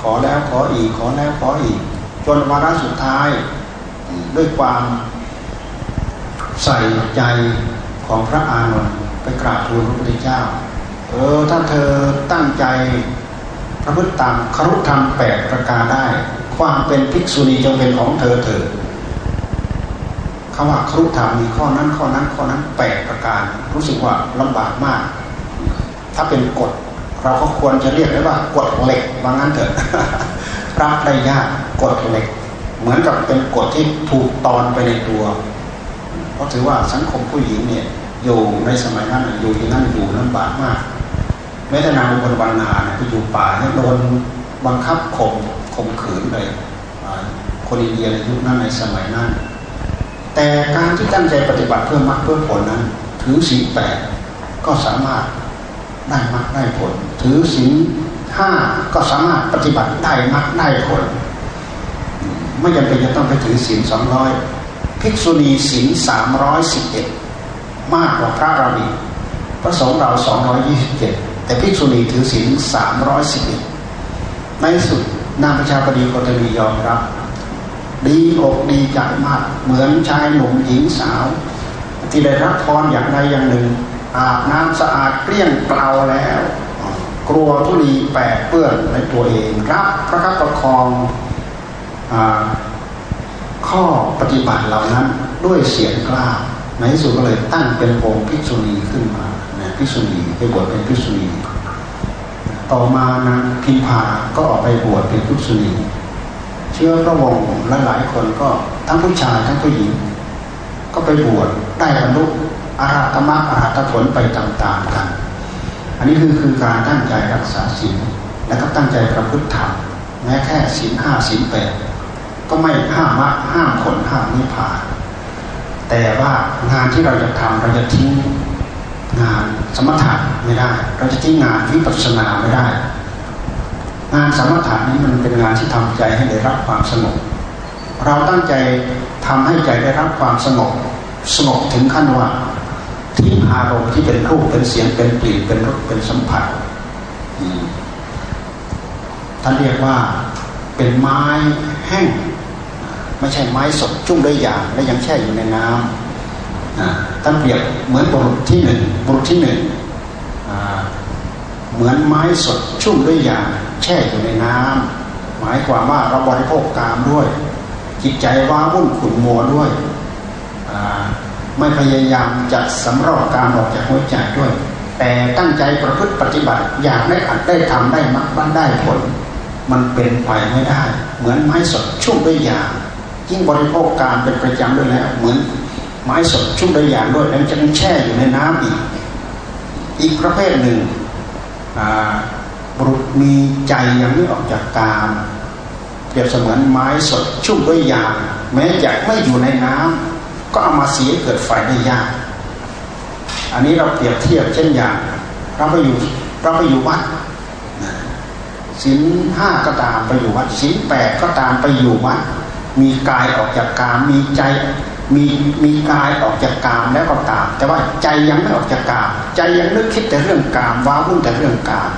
ขอแล้วขออีกขอแล้วขออีก จนวาระสุดท้าย ด้วยความใส่ใจของพระอานนท์ไปกราบทูลพระพุทธเจ้า เออถ้าเธอตั้งใจพระพุทธตามครุธรรมแปดประการได้ ความเป็นภิกษุณีจงเป็นของเธอเถิดคำว่าครุธรรมมีข้อนั้นข้อนั้นข้อนั้นแปดประการ รู้สึกว่าลำบากมาก ถ้าเป็นกฎ เราก็ควรจะเรียกได้ว่ากฎเหล็กว่างั้นเถอะรับได้ยากกฎเหล็ก เหมือนกับเป็นกฎที่ถูกตอนไปในตัว เพราะถือว่าสังคมผู้หญิงเนี่ยอยู่ในสมัยนั้นอยู่ที่นั่นอยู่ลำบากมากแม้แต่นางบนวันนาเนี่ยไปอยู่ป่าเนี่ยโดนบังคับข่มข่มขืนเลยคนอินเดียในยุคนั้นในสมัยนั้น แต่การที่ตั้งใจปฏิบัติเพื่อมรรคเพื่อผลนั้น ถือสีแปดก็สามารถได้มรรคได้ผล ถือศีลห้าก็สามารถปฏิบัติได้มรรคได้ผล ไม่จำเป็นจะต้องไปถือศีลสองร้อยภิกษุณีศีลสามร้อยสิบเอ็ดมากกว่าพระเราอีกพระสงฆ์เราสองร้อยยี่สิบเจ็ดแต่ภิกษุณีถือศีลสามร้อยสิบเอ็ดในสุดนางประชาบดีโคตมียอมรับ ดีอกดีใจมาก เหมือนชายหนุ่มหญิงสาว ที่ได้รับพรอย่างใดอย่างหนึ่ง อาบน้ำสะอาดเกลี้ยงเกลาแล้ว กลัวทุลีแปดเปื้อนในตัวเองรับพระคับประคอง ข้อปฏิบัติเหล่านั้นด้วยเสียงกล้าในที่สุดก็เลยตั้งเป็นองค์ภิกษุณีขึ้นมานะภิกษุณีไปบวชเป็นภิกษุณีต่อมานะพิมพาก็ออกไปบวชเป็นภิกษุณีเชื่อพระวงศ์และหลายคนก็ทั้งผู้ชายทั้งผู้หญิง ก็ไปบวชได้บรรลุอาราธรรมะอาราธผลไปตามๆกัน อันนี้คือคือการตั้งใจรักษาศีลและก็ตั้งใจประพฤติธรรมแม้แค่ศีลห้าศีลแปด ก็ไม่ห้ามมรรคห้ามผลห้ามนิพพาน แต่ว่างานที่เราจะทำเราจะทิ้งงานสมถะไม่ได้ เราจะทิ้งงานวิปัสสนาไม่ได้ งานสมถะนี้มันเป็นงานที่ทำใจให้ได้รับความสงบเราตั้งใจทำให้ใจได้รับความสงบสงบถึงขั้นว่าทิ้งอารมณ์ที่เป็นรูปเป็นเสียงเป็นกลิ่นเป็นรสเป็นสัมผัสท่านเรียกว่าเป็นไม้แห้ง ไม่ใช่ไม้สดจุ่มด้วยยางและยังแช่อยู่ในน้ำท่านเปรียบเหมือนบุรุษที่หนึ่งบุรุษที่หนึ่งเหมือนไม้สดชุ่มด้วยยางแช่อยู่ในน้ำหมายความว่าเราบริโภคกามด้วย จิตใจว้าวุ่นขุ่นมัวด้วย ไม่พยายามจะสำรอกการออกจากหัวใจด้วย แต่ตั้งใจประพฤติปฏิบัติอยากได้อัดได้ทำได้มักบ้านได้ผล มันเป็นไปไม่ได้ เหมือนไม้สดชุ่มด้วยยาง ยิ่งบริโภคการเป็นประจำด้วยแล้ว เหมือนไม้สดชุ่มด้วยอย่างด้วยแล้วจะแช่อยู่ในน้ำอีก อีกประเภทหนึ่งบุรุษมีใจยังไม่ออกจากกามเปรียบเสมือนไม้สดชุ่มด้วยยางแม้จะไม่อยู่ในน้ำก็เอามาเสียเกิดไฟได้ยากอันนี้เราเปรียบเทียบเช่นอย่างเราไปอยู่เราไปอยู่วัดศีลห้าก็ตามไปอยู่วัดศีลแปดก็ตามไปอยู่วัด มีกายออกจากกาม มีใจมีมีกายออกจากกามแล้วก็ตาม แต่ว่าใจยังไม่ออกจากกาม ใจยังนึกคิดแต่เรื่องกามว้าวุ่นแต่เรื่องกาม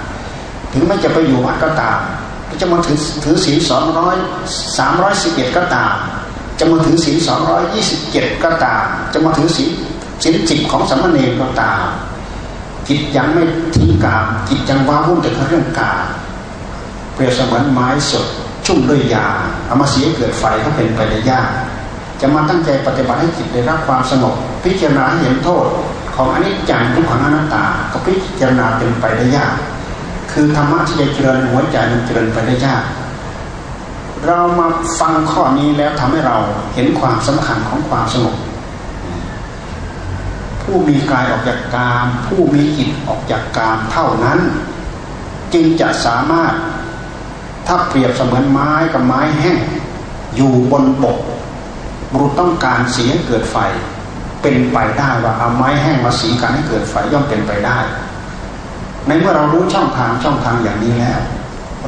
ถึงไม่จะไปอยู่วัดก็ตามจะมาถือถือศีลสองร้อยสามร้อยสิบเอ็ดก็ตาม จะมาถือศีลสองร้อยยี่สิบเจ็ดก็ตาม จะมาถือศีลศีลจิตของสัมมาเนก็ตามจิตยังไม่ทิ้งกามจิตยังว้าวุ่นแต่เรื่องกามเปรียบเสมือนไม้สด ชุ่มด้วยยาเอามาเสียเกิดไฟก็เป็นไปได้ยากจะมาตั้งใจปฏิบัติให้จิตได้รับความสงบพิจารณาเห็นโทษ ของอนิจจังทุกขังอนัตตา ก็พิจารณาเป็นไปได้ยาก คือธรรมะที่จะเจริญหัวใจมันเจริญไปได้ยาก เรามาฟังข้อนี้แล้วทำให้เราเห็นความสำคัญของความสงบผู้มีกายออกจากกาม ผู้มีจิตออกจากกามเท่านั้น จึงจะสามารถ ถ้าเปรียบเสมือนไม้กับไม้แห้ง อยู่บนบกบุรุษต้องการเสียเกิดไฟ เป็นไปได้ว่าเอาไม้แห้งมาสีกันให้เกิดไฟย่อมเป็นไปได้ ในเมื่อเรารู้ช่องทางช่องทางอย่างนี้แล้ว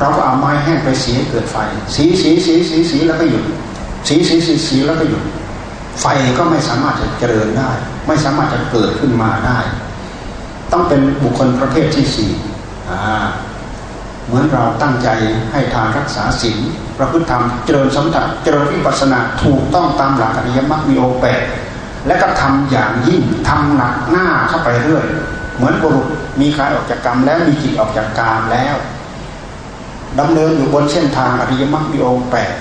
เราก็เอาไม้แห้งไปสีเกิดไฟ สีสีสีสีสีแล้วก็หยุดสีสีสีสีแล้วก็หยุดไฟก็ไม่สามารถจะเจริญได้ ไม่สามารถจะเกิดขึ้นมาได้ ต้องเป็นบุคคลประเภทที่สี่อ่า เหมือนเราตั้งใจให้ทานรักษาศีลประพฤติธรรมเจริญสมถะเจริญวิปัสสนาถูกต้องตามหลักอริยมรรคมีองค์แปดและก็ทำอย่างยิ่งทำหนักหน้าเข้าไปเรื่อย เหมือนบุรุษมีกายออกจากกรรมแล้วมีจิตออกจากกามแล้วดำเนินอยู่บนเส้นทางอริยมรรคมีองค์แปด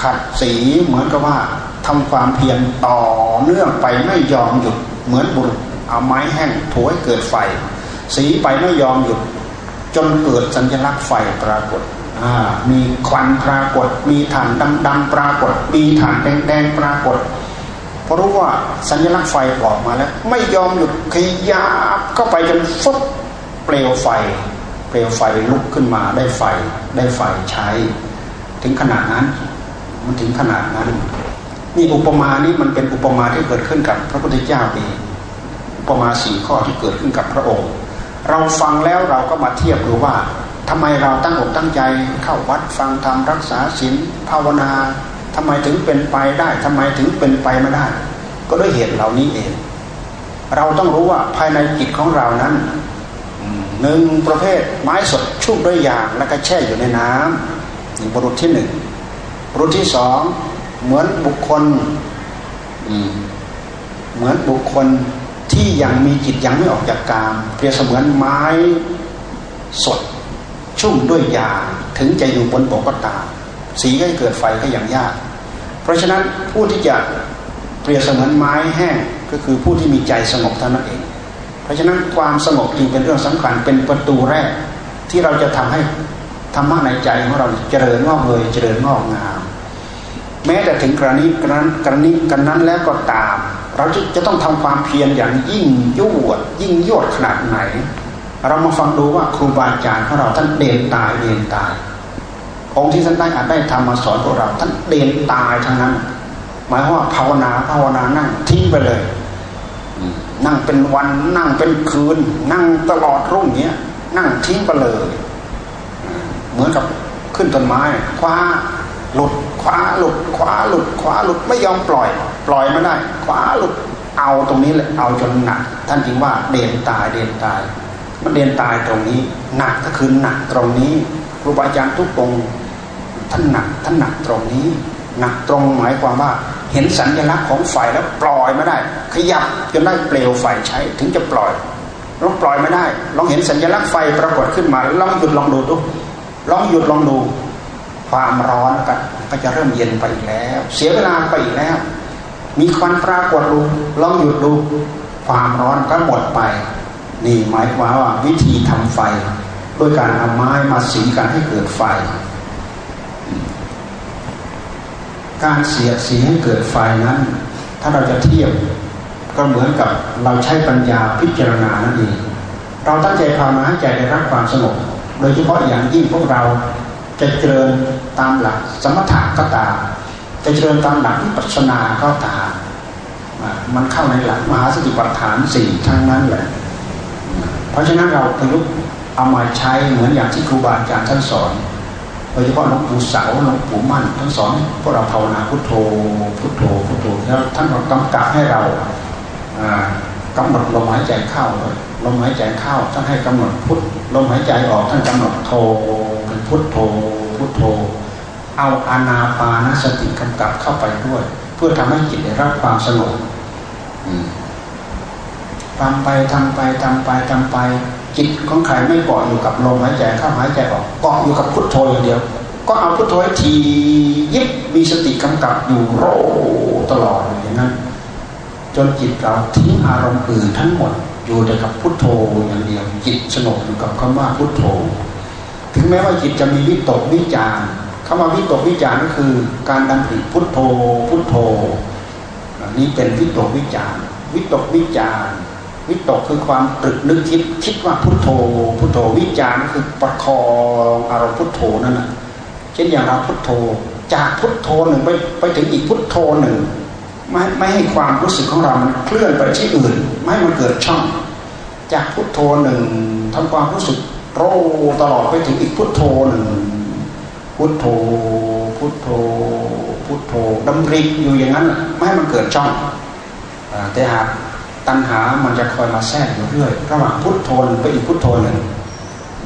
ขัดสีเหมือนกับว่าทำความเพียรต่อเนื่องไปไม่ยอมหยุดเหมือนบุรุษเอาไม้แห้งถวยเกิดไฟ สีไปไม่ยอมหยุด จนเกิดสัญลักษณ์ไฟปรากฏ มีควันปรากฏ มีฐานดำๆปรากฏ มีฐานแดงๆปรากฏ เพราะรู้ว่าสัญลักษณ์ไฟออกมาแล้ว ไม่ยอมหยุดขยับเข้าไปจนฟุบเปลวไฟ เปลวไฟลุกขึ้นมาได้ไฟได้ไฟใช้ ถึงขนาดนั้น มันถึงขนาดนั้น นี่อุปมานี้มันเป็นอุปมาที่เกิดขึ้นกับพระพุทธเจ้าเองอุปมาสี่ข้อที่เกิดขึ้นกับพระองค์ เราฟังแล้วเราก็มาเทียบดูว่าทำไมเราตั้งอกตั้งใจเข้าวัดฟังธรรมรักษาศีลภาวนาทำไมถึงเป็นไปได้ทำไมถึงเป็นไปไม่ได้ ก็ด้วยเหตุเหล่านี้เอง เราต้องรู้ว่าภายในจิตของเรานั้นหนึ่งประเภทไม้สดชุ่มด้วยยางแล้วก็แช่อยู่ในน้ำนี่บรุษที่หนึ่งบรุษที่สองเหมือนบุคคลเหมือนบุคคล ที่ยังมีจิตยังไม่ออกจากกามเปรียบเสมือนไม้สด ชุ่มด้วยยาถึงจะอยู่บนปกก็ตามสีก็เกิดไฟก็อย่างยาก เพราะฉะนั้นผู้ที่จะเปรียบเสมือนไม้แห้งก็คือผู้ที่มีใจสงบเท่านั้นเอง เพราะฉะนั้นความสงบจึงเป็นเรื่องสำคัญเป็นประตูแรก ที่เราจะทำให้ธรรมะในใจของเราเจริญงอกเงยเจริญงอกงาม แม้แต่ถึงกรณีกรณีกรณีกันนั้นแล้วก็ตาม เราจะต้องทำความเพียรอย่างยิ่งยวดยิ่งยวดขนาดไหน เรามาฟังดูว่าครูบาอาจารย์ของเราท่านเด่นตายเด่นตาย องค์ที่ท่านได้อาจได้ทำมาสอนพวกเราท่านเด่นตายทั้งนั้น หมายว่าภาวนาภาวนานั่งทิ้งไปเลยนั่งเป็นวันนั่งเป็นคืน นั่งตลอดรุ่งเนี้ยนั่งทิ้งไปเลย เหมือนกับขึ้นต้นไม้คว้าหลุดขวาหลุดขวาหลุดขวาหลุดไม่ยอมปล่อย ปล่อยไม่ได้ขวาหลุดเอาตรงนี้เลยเอาจนหนัก ท่านจึงว่าเด่นตายเด่นตาย มันเด่นตายตรงนี้ หนักก็คือหนักตรงนี้ครูบาอาจารย์ทุกองท่านหนักท่านหนักตรงนี้หนักตรงหมายความว่าเห็นสัญลักษณ์ของไฟแล้วปล่อยไม่ได้ ขยับจนได้เปลวไฟใช้ถึงจะปล่อยลองปล่อยไม่ได้ ลองเห็นสัญลักษณ์ไฟปรากฏขึ้นมาลองหยุดลองดูดูลองหยุดลองดู ความร้อนก็ก็จะเริ่มเย็นไปอีกแล้ว เสียเวลาไปอีกแล้ว มีควันปรากฏดูลองหยุดดูความร้อนก็หมดไป นี่หมายความว่าวิธีทำไฟโดยการเอาไม้มาสีกันให้เกิดไฟ การเสียสีให้เกิดไฟนั้น ถ้าเราจะเทียบก็เหมือนกับเราใช้ปัญญาพิจารณานั่นเองเราตั้งใจภาวนาให้ใจได้รับความสงบโดยเฉพาะอย่างยิ่งพวกเราจะเจริญตามหลักสมถะก็ตามจะเจริญตามหลักวิปัสสนาก็ตาม มันเข้าในหลักมหาสติปัฏฐานสี่ทั้งนั้นแหละ เพราะฉะนั้นเราประยุกต์เอามาใช้เหมือนอย่างที่ครูบาอาจารย์ท่านสอนโดยเฉพาะหลวงปู่เสาหลวงปู่มั่นท่านสอนพวกเราภาวนาพุทโธพุทโธพุทโธแล้วท่านก็กำกับให้เรากำหนดลมหายใจเข้าลมหายใจเข้าท่านให้กำหนดพุทลมหายใจออกท่านกำหนดโธเป็นพุทโธพุทโธ เอาอานาปานสติกำกับเข้าไปด้วย เพื่อทำให้จิตได้รับความสงบ ทำไปทำไปทำไปทำไป จิตของใครไม่เกาะอยู่กับลมหายใจเข้าหายใจออกเกาะอยู่กับพุทโธอย่างเดียว ก็เอาพุทโธทียิบมีสติกำกับอยู่โรตลอดอย่างนั้นจนจิตเราทิ้งอารมณ์อื่นทั้งหมดอยู่แต่กับพุทโธอย่างเดียว จิตสงบอยู่กับคำว่าพุทโธ ถึงแม้ว่าจิตจะมีวิตกวิจารคำว่าวิตกวิจารก็คือ การดำริพุทโธ พุทโธ นี้เป็นวิตกวิจารวิตกวิจารวิตกคือความตรึกนึกคิดคิดว่าพุทโธ พุทโธวิจารคือประคองอารมณ์พุทโธนั่นแหะเช่นอย่างเราพุทโธ จากพุทโธหนึ่งไปไปถึงอีกพุทโธหนึ่งไม่ไม่ให้ความรู้สึกของเรามันเคลื่อนไปที่อื่น ไม่ให้มันเกิดช่อง จากพุทโธหนึ่งทำความรู้สึกโรตลอดไปถึงอีกพุทโธหนึ่งพุทโธ พุทโธพุทโธดำริอยู่อย่างนั้นไม่ให้มันเกิดช่องแต่หากตัณหามันจะคอยมาแทรกอยู่เรื่อยระหว่างพุทโธไปอีกพุทโธหนึ่ง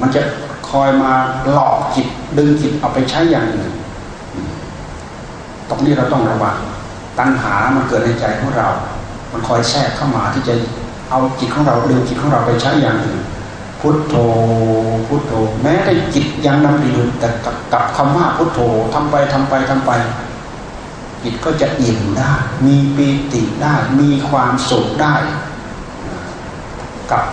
มันจะคอยมาหลอกจิตดึงจิตเอาไปใช้อย่างหนึ่งตรงนี้เราต้องระวังตัณหามันเกิดในใจของเรา มันคอยแทรกเข้ามาที่จะเอาจิตของเราดึงจิตของเราไปใช้อย่างอื่นพุทโธ พุทโธ แม้ได้จิตยังนำอยู่แต่กับกับคำว่าพุทโธทำไปทำไปทำไป จิตก็จะอิ่มได้ มีปีติได้มีความสุขได้ กับ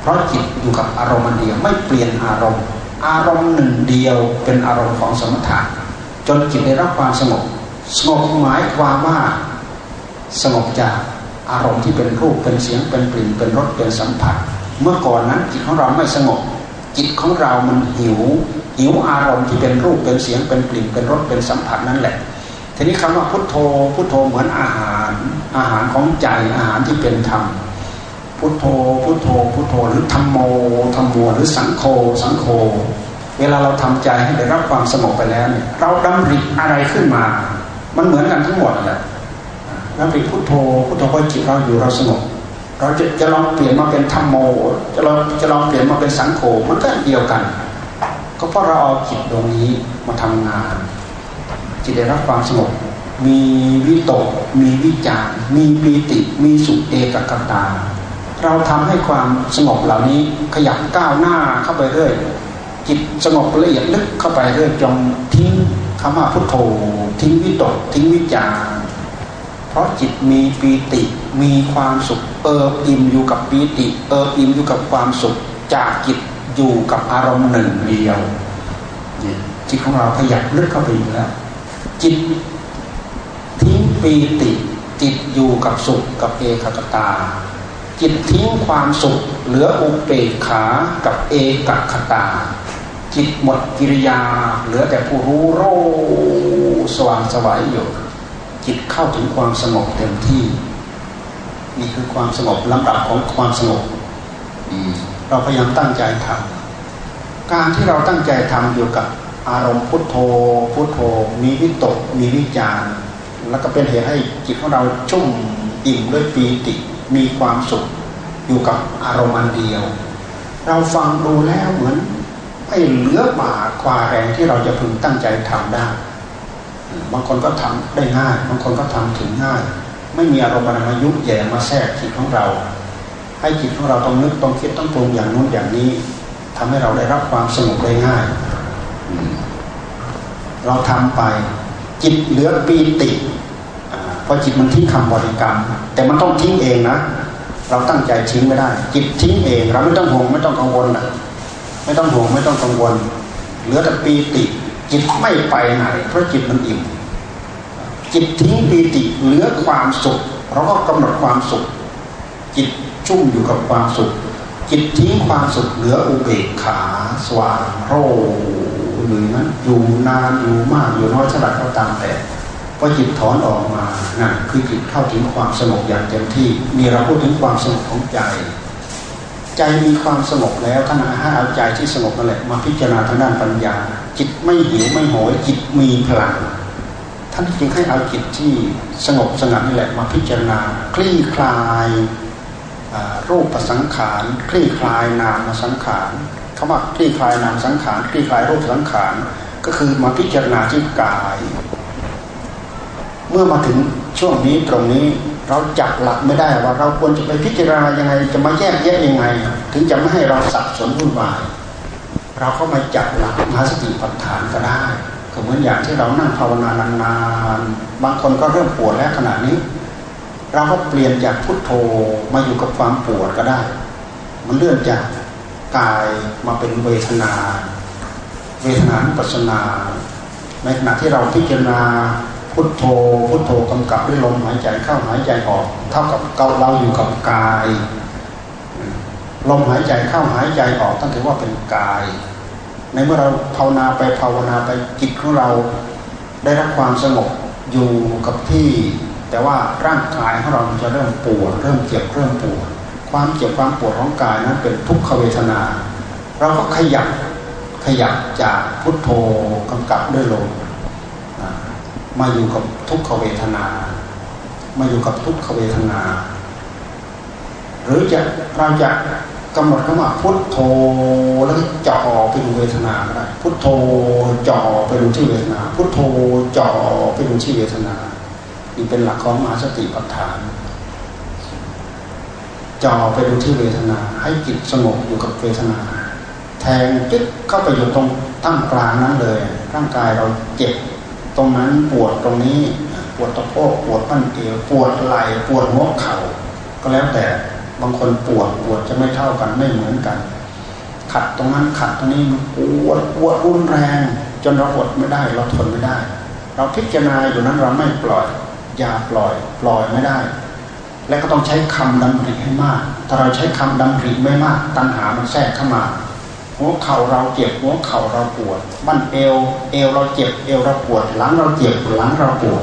เพราะจิตอยู่กับอารมณ์เดียวไม่เปลี่ยนอารมณ์ อารมณ์หนึ่งเดียวเป็นอารมณ์ของสมถะจนจิตได้รับความสงบสงบหมายความว่าสงบจากอารมณ์ที่เป็นรูปเป็นเสียงเป็นกลิ่นเป็นรสเป็นสัมผัส เมื่อก่อนนั้นจิตของเราไม่สงบ จิตของเรามันหิว หิวอารมณ์ที่เป็นรูปเป็นเสียงเป็นกลิ่นเป็นรสเป็นสัมผัสนั่นแหละ ทีนี้คำว่าพุทโธ พุทโธเหมือนอาหาร อาหารของใจอาหารที่เป็นธรรมพุทโธ พุทโธ พุทโธหรือธรรมโมธรรมโมหรือสังโฆสังโฆเวลาเราทำใจให้ได้รับความสงบไปแล้วเนี่ยเราดำริอะไรขึ้นมา มันเหมือนกันทั้งหมดแหละดำริพุทโธพุทโธก็จิตเราอยู่เราสงบ เราจะจะลองเปลี่ยนมาเป็นธรรมโม จะลองจะลองเปลี่ยนมาเป็นสังโฆมันก็เดียวกัน ก็เพราะเราเอาจิตตรงนี้มาทำงาน จิตได้รับความสงบมีวิตก มีวิจารมีปีติ มีสุเอกกตา เราทำให้ความสงบเหล่านี้ขยับก้าวหน้าเข้าไปเรื่อยจิตสงบละเอียดลึกเข้าไปเรื่อยจงทิ้งคำว่าพุทโธทิ้งวิตก ทิ้งวิจาร ราะจิตมีปีติมีความสุขเอิบอิ่มอยู่กับปีติเอิบอิ่มอยู่กับความสุขจากจิตอยู่กับอารมณ์หนึ่งเดียวจิตของเราขยับลึกเข้าไปแล้วจิตทิ้งปีติจิตอยู่กับสุขกับเอกคตา จิตทิ้งความสุขเหลืออุเบกขากับเอกคตา จิตหมดกิริยาเหลือแต่ผู้รู้โรสว่างสวัยอยู่ จิตเข้าถึงความสงบเต็มที่ นี่คือความสงบลำดับของความสงบเราพยายามตั้งใจทำการที่เราตั้งใจทำอยู่กับอารมณ์พุทโธ พุทโธ มีวิตก มีวิจารแล้วก็เป็นเหตุให้จิตของเราชุ่มอิ่มด้วยปีติ มีความสุขอยู่กับอารมณ์อันเดียว เราฟังดูแล้วเหมือนไม่เหลือบาความแรงที่เราจะพึงตั้งใจทำได้ บางคนก็ทำได้ง่าย บางคนก็ทำถึงง่าย ไม่มีอารมณ์มายุบแย่มาแทรกจิตของเรา ให้จิตของเราต้องนึกต้องคิดต้องปรุงอย่างนู้นอย่างนี้ทำให้เราได้รับความสงบได้ง่าย เราทำไป จิตเหลือปีติพราะจิตมันทิ้งคำบริกรรม แต่มันต้องทิ้งเองนะเราตั้งใจทิ้งไม่ได้ จิตทิ้งเอง เราไม่ต้องห่วงไม่ต้องกังวลนะไม่ต้องห่วงไม่ต้องกังวล เหลือแต่ปีติ จิตไม่ไปไหนเพราะจิตมันอิ่มจิตทิ้งปีติเหลือความสุขเราก็กำหนดความสุข จิตชุ่มอยู่กับความสุข จิตทิ้งความสุขเหลืออุเบกขาสว่างโรหรือนั้นอยู่นานอยู่มากอยู่น้อยเท่าไรก็ตามแต่พอจิตถอนออกมานั่นคือจิตเข้าถึงความสงบอย่างเต็มที่ มีเราพูดถึงความสงบของใจ ใจมีความสงบแล้วท่านให้เอาใจที่สงบนั่นแหละมาพิจารณาทางด้านปัญญา จิตไม่หิวไม่โหยจิตมีพลังท่านจึงให้เอาจิตที่สงบสงัดนี่แหละมาพิจารณา คลี่คลายรูปสังขารคลี่คลายนามสังขารคำว่าคลี่คลายนามสังขารคลี่คลายรูปสังขารก็คือมาพิจารณาที่กาย เมื่อมาถึงช่วงนี้ตรงนี้ เราจับหลักไม่ได้ว่า เราควรจะไปพิจารณายังไง จะมาแยกแยะยังไง ถึงจะไม่ให้เราสับสนวุ่นวายเราเข้ามาจับหลักมหาสติปัฏฐานก็ได้ก็เหมือนอย่างที่เรานั่งภาวนานานๆบางคนก็เริ่มปวดแล้วขณะนี้ เราก็เปลี่ยนจากพุทโธมาอยู่กับความปวดก็ได้ มันเลื่อนจากกายมาเป็นเวทนา เวทนาปัสนา ในขณะที่เราพิจารณา พุทโธพุทโธกำกับด้วยลมหายใจเข้าหายใจออก เท่ากับเราอยู่กับกายลมหายใจเข้าหายใจออกตั้งถือว่าเป็นกาย ในเมื่อเราภาวนาไปภาวนาไปจิตของเรา ได้รับความสงบอยู่กับที่ แต่ว่าร่างกายของเราจะเริ่มปวดเริ่มเจ็บเริ่มปวดความเจ็บความปวดของกายนั้นเป็นทุกขเวทนา เราก็ขยับขยับจากพุทโธกำกับด้วยลม มาอยู่กับทุกขเวทนา มาอยู่กับทุกขเวทนา หรือจะเราจะกำหนดคำว่าพุทโธแล้วจ่อไปดูเวทนาก็ได้พุทโธจ่อไปดูที่เวทนา พุทโธจ่อไปดูที่เวทนา นี่เป็นหลักของมหาสติปัฏฐานจ่อไปดูที่เวทนา ให้จิตสงบอยู่กับเวทนา แทงจึ๊กเข้าไปอยู่ตรงตั้งกลางนั้นเลยร่างกายเราเจ็บ ตรงนั้นปวดตรงนี้ปวดตะโพกปวดปั้นเอวปวดไหล่ปวดหัวเข่าก็แล้วแต่บางคนปวดปวดจะไม่เท่ากันไม่เหมือนกัน ขัดตรงนั้นขัดตรงนี้มันปวดปวดรุนแรง จนเราอดไม่ได้เราทนไม่ได้ เราพิจารณาอยู่นั้นเราไม่ปล่อยอย่าปล่อยปล่อยไม่ได้ และก็ต้องใช้คำดำริให้มาก ถ้าเราใช้คำดำริไม่มาก ตัณหามันแทรกเข้ามา หัวเข่าเราเจ็บหัวเข่าเราปวดบั้นเอว เอวเราเจ็บเอวเราปวด หลังเราเจ็บหลังเราปวด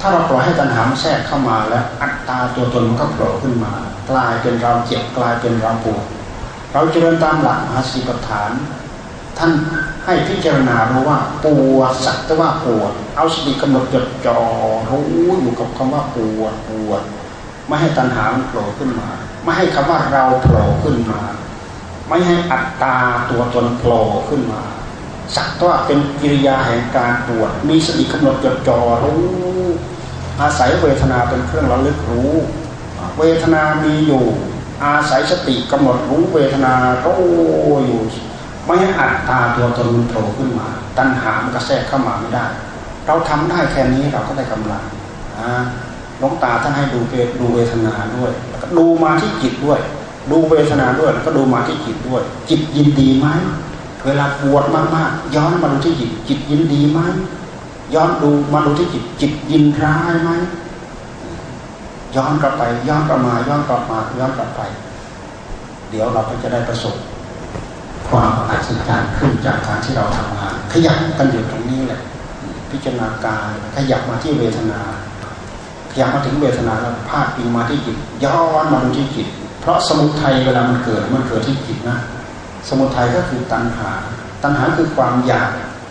ถ้าเราปล่อยให้ตัณหามันแทรกเข้ามาแล้วอัตตาตัวตนมันก็โผล่ขึ้นมา กลายเป็นเราเจ็บกลายเป็นเราปวด เราเจริญตามหลักมหาสีปฐาน ท่านให้พิจารณารู้ว่าปวดสักแต่ว่าปวด เอาสติกำหนดจดจ่อรู้อยู่กับคำว่าปวดปวด ไม่ให้ตัณหามันโผล่ขึ้นมา ไม่ให้คำว่าเราโผล่ขึ้นมา ไม่ให้อัตตาตัวตนโผล่ขึ้นมาสักต่ว่าเป็นกิริยาแห่งการปวด มีสติกำหนดจดจ่อรู้ อาศัยเวทนาเป็นเครื่องระลึกรู้ เวทนามีอยู่ อาศัยสติกำหนดรู้เวทนาโ้อยู่ ไม่ให้อัตตาตัวตนมันโผล่ขึ้นมา ตัณหามันก็แทรกเข้ามาไม่ได้ เราทำได้แค่นี้เราก็ได้กำลังหลวงตาท่านให้ดูเดูเวทนาด้วยแล้วก็ดูมาที่จิตด้วย ดูเวทนาด้วยแล้วก็ดูมาที่จิตด้วย จิตยินดีไหมเวลาปวดมากๆย้อนมาดูที่จิต จิตยินดีไหมย้อนดูมาดูที่จิต จิตยินร้ายไหมย้อนกลับไป ย้อนกลับมาย้อนกลับมาย้อนกลับไป เดี๋ยวเราก็จะได้ประสบความอัศจรรย์ขึ้นจากการที่เราทำงาน ขยับกันอยู่ตรงนี้แหละ พิจารณาการขยับมาที่เวทนาขยับมาถึงเวทนาแล้วพาดพิงมาที่จิตย้อนมาที่จิต เพราะสมุทัยเวลามันเกิดมันเกิดที่จิตนะ สมุทัยก็คือตัณหา ตัณหาคือความอยาก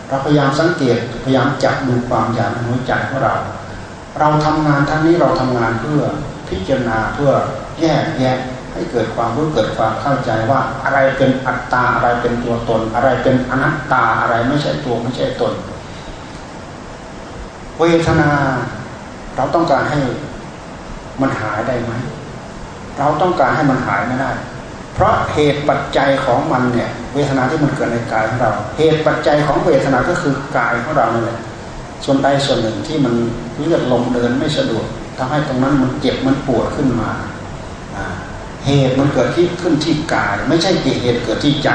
เราพยายามสังเกตพยายามจับดูความอยากในหัวใจของเรา เราทำงานทั้งนี้เราทำงานเพื่อพิจารณาเพื่อแยกแยะให้เกิดความรู้เกิดความเข้าใจว่าอะไรเป็นอัตตาอะไรเป็นตัวตน อะไรเป็นอนัตตาอะไรไม่ใช่ตัวไม่ใช่ตน เวทนา เราต้องการให้มันหายได้ไหม เราต้องการให้มันหายไม่ได้ เพราะเหตุปัจจัยของมันเนี่ย เวทนาที่มันเกิดในกายของเรา เหตุปัจจัยของเวทนาก็คือกายของเรานั่นแหละส่วนใดส่วนหนึ่งที่มันเลือดลมเดินไม่สะดวกทำให้ตรงนั้นมันเจ็บมันปวดขึ้นมา เหตุมันเกิดที่ขึ้นที่กาย ไม่ใช่เหตุเกิดที่ใจ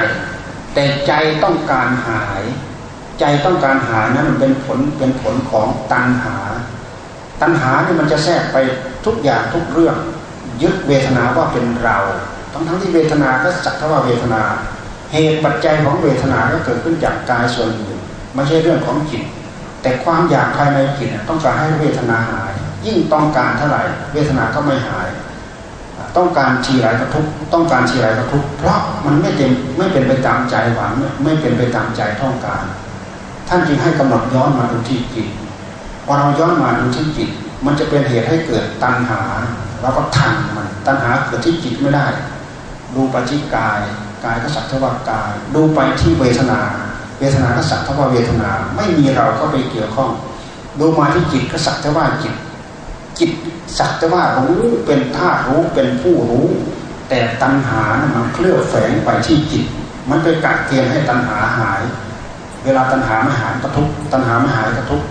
แต่ใจต้องการหาย ใจต้องการหายนั้นมันเป็นผลเป็นผลของตัณหา ตัณหาเนี่ยมันจะแทรกไปทุกอย่างทุกเรื่อง ยึดเวทนาว่าเป็นเราทั้งทั้งที่เวทนาก็สักทว่าเวทนา เหตุปัจจัยของเวทนาก็เกิดขึ้นจากกายส่วนอื่นไม่ใช่เรื่องของจิต แต่ความอยากภายในจิตต้องการให้เวทนาหาย ยิ่งต้องการเท่าไหร่ เวทนาก็ไม่หาย ต้องการทีไรก็ทุกต้องการทีไรก็ทุกเพราะมันไม่เป็นไม่เป็นไปตามใจหวังไม่เป็นไปตามใจต้องการ ท่านจึงให้กำหนดย้อนมาดูที่จิตพอเราย้อนมาดูที่จิต มันจะเป็นเหตุให้เกิดตัณหา เราก็ทันมันตัณหาเกิดที่จิตไม่ได้ ดูไปที่กาย กายก็สักเทวากาย ดูไปที่เวทนา เวทนาก็สักทว่าเวทนา ไม่มีเราเข้าไปเกี่ยวข้อง ดูมาที่จิตก็สักทว่าจิต จิตสักทว่ารู้เป็นธาตุรู้เป็นผู้รู้ แต่ตัณหานะมันเคลื่อนแฝงไปที่จิต มันไปกัดเกณฑ์ให้ตัณหาหาย เวลาตัณหาไม่หายกระทุกตัณหาไม่หายกระทุก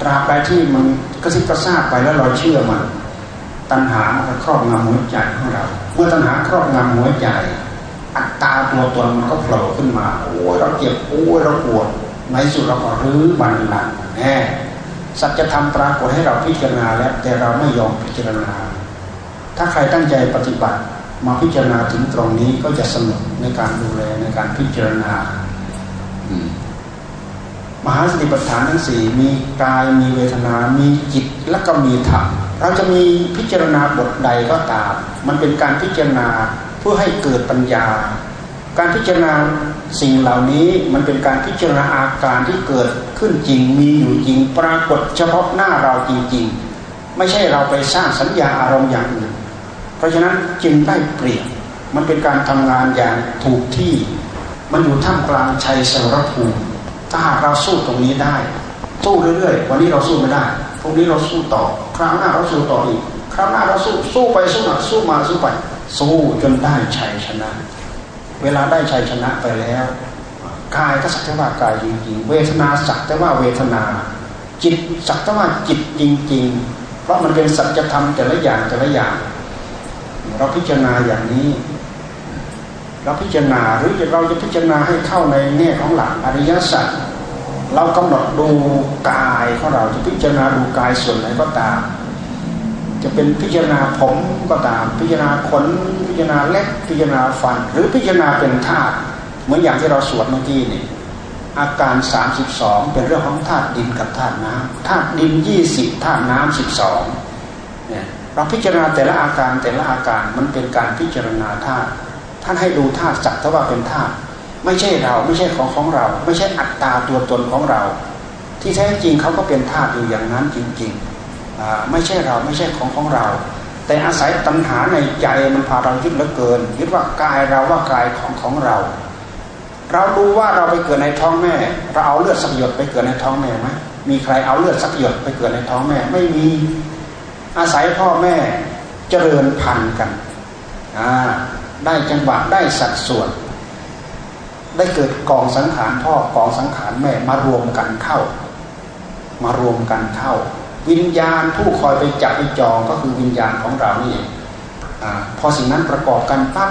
ตราบใดที่มันกระซิบกระซาบไปแล้วเราเชื่อมัน ตัณหามันครอบงำหัวใจของเรา เมื่อตัณหาครอบงำหัวใจ อัตตาตัวตนมันก็โผล่ขึ้นมา โอ้เราเจ็บโอ้เราปวดในสุดเราก็รื้อบันลังแน่สัจธรรมปรากฏให้เราพิจารณาแล้วแต่เราไม่ยอมพิจารณา ถ้าใครตั้งใจปฏิบัติมาพิจารณาถึงตรงนี้ก็จะสนุกในการดูแลในการพิจารณามหาสติปัฏฐานทั้งสี่มีกายมีเวทนา มีจิตและก็มีธรรม เราจะมีพิจารณาบทใดก็ตาม มันเป็นการพิจารณาเพื่อให้เกิดปัญญา การพิจารณาสิ่งเหล่านี้มันเป็นการพิจารณาอาการที่เกิดขึ้นจริงมีอยู่จริงปรากฏเฉพาะหน้าเราจริง ๆ ไม่ใช่เราไปสร้างสัญญาอารมณ์อย่างอื่น เพราะฉะนั้นจึงได้เปรียบมันเป็นการทำงานอย่างถูกที่ มันอยู่ท่ามกลางชัยสรภูมิถ้าหากเราสู้ตรงนี้ได้สู้เรื่อยๆ วันนี้เราสู้ไม่ได้ พรุ่งนี้เราสู้ต่อ ครั้งหน้าเราสู้ต่ออีก ครั้งหน้าเราสู้สู้ไปสู้มาสู้มาสู้ไป สู้จนได้ชัยชนะ เวลาได้ชัยชนะไปแล้วกายก็สักแต่ว่ากายจริงๆ เวทนาสักแต่ว่าเวทนา จิตสักแต่ว่าจิตจริง ๆ เพราะมันเป็นสัจธรรมแต่ละอย่างแต่ละอย่าง เราพิจารณาอย่างนี้ เราพิจารณาหรือเราจะพิจารณาให้เข้าในแง่ของหลักอริยสัจ เรากำหนดดูกายของเราจะพิจารณาดูกายส่วนไหนก็ตาม จะเป็นพิจารณาผมก็ตาม พิจารณาขนพิจารณาเล็บพิจารณาฟัน หรือพิจารณาเป็นธาตุเหมือนอย่างที่เราสวดเมื่อกี้นี่อาการ 32 เป็นเรื่องของธาตุดินกับธาตุน้ำธาตุดิน 20ธาตุน้ำ12เนี่ยเราพิจารณาแต่ละอาการแต่ละอาการมันเป็นการพิจารณาธาตุท่านให้ดูธาตุจักแต่ว่าเป็นธาตุ ไม่ใช่เราไม่ใช่ของของเรา ไม่ใช่อัตตาตัวตนของเรา ที่แท้จริงเขาก็เป็นธาตุอยู่อย่างนั้นจริงๆไม่ใช่เราไม่ใช่ของของเรา แต่อาศัยตัณหาในใจมันพาเรายึดเหลือเกินยึดว่ากายเราว่ากายของของเรา เราดูว่าเราไปเกิดในท้องแม่ เราเอาเลือดสักหยดไปเกิดในท้องแม่ไหมมีใครเอาเลือดสักหยดไปเกิดในท้องแม่ไม่มีอาศัยพ่อแม่เจริญพันธุ์กันได้จังหวะได้สัดส่วน ได้เกิดกองสังขารพ่อกองสังขารแม่มารวมกันเข้า มารวมกันเข้า วิญญาณผู้คอยไปจับไปจองก็คือวิญญาณของเรานี่เองอพอสิ่งนั้นประกอบกันปั๊บ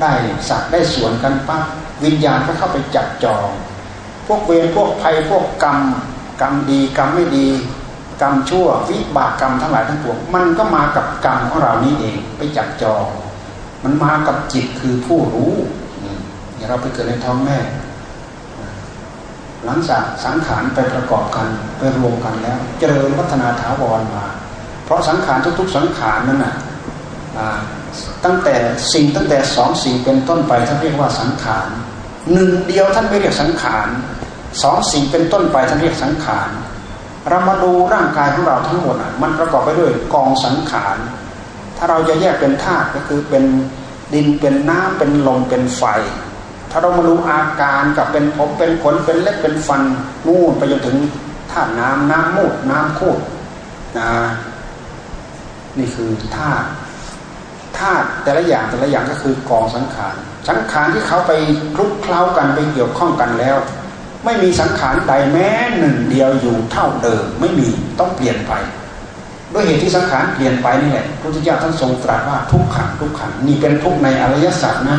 ได้สักได้ส่วนกันปั๊บวิญญาณก็เข้าไปจับจอง พวกเวรพวกภัยพวกกรรม กรรมดีกรรมไม่ดี กรรมชั่ววิบากกรรมทั้งหลายทั้งปวงมันก็มากับกรรมของเรานี่เองไปจับจอง มันมากับจิตคือผู้รู้ อย่าเราไปเกิดในท้องแม่ หลังจากสังขารไปประกอบกันไปรวมกันแล้ว เจริญวัฒนาถาวรมา เพราะสังขารทุก ๆ สังขารนั่นน่ะตั้งแต่สิ่งตั้งแต่สองสิ่งเป็นต้นไปท่านเรียกว่าสังขารหนึ่งเดียวท่านไม่เรียกสังขารสองสิ่งเป็นต้นไปท่านเรียกสังขารเรามาดูร่างกายของเราทั้งหมดมันประกอบไปด้วยกองสังขารถ้าเราจะแยกเป็นธาตุก็คือเป็นดินเป็นน้ำเป็นลมเป็นไฟ ถ้าเรามาดูอาการกับเป็นผมเป็นขนเป็นเล็บเป็นฟันนู่นไปจนถึงธาตุน้ำน้ำมูดน้ำคูดนะนี่คือธาตุธาตุแต่ละอย่างแต่ละอย่างก็คือกองสังขารสังขารที่เขาไปคลุกเคล้ากันไปเกี่ยวข้องกันแล้ว ไม่มีสังขารใดแม้หนึ่งเดียวอยู่เท่าเดิมไม่มีต้องเปลี่ยนไป ด้วยเหตุที่สังขารเปลี่ยนไปนี่แหละพระพุทธเจ้าท่านทรงตรัสว่าทุกขังทุกขังนี่เป็นทุกในอริยสัจนะ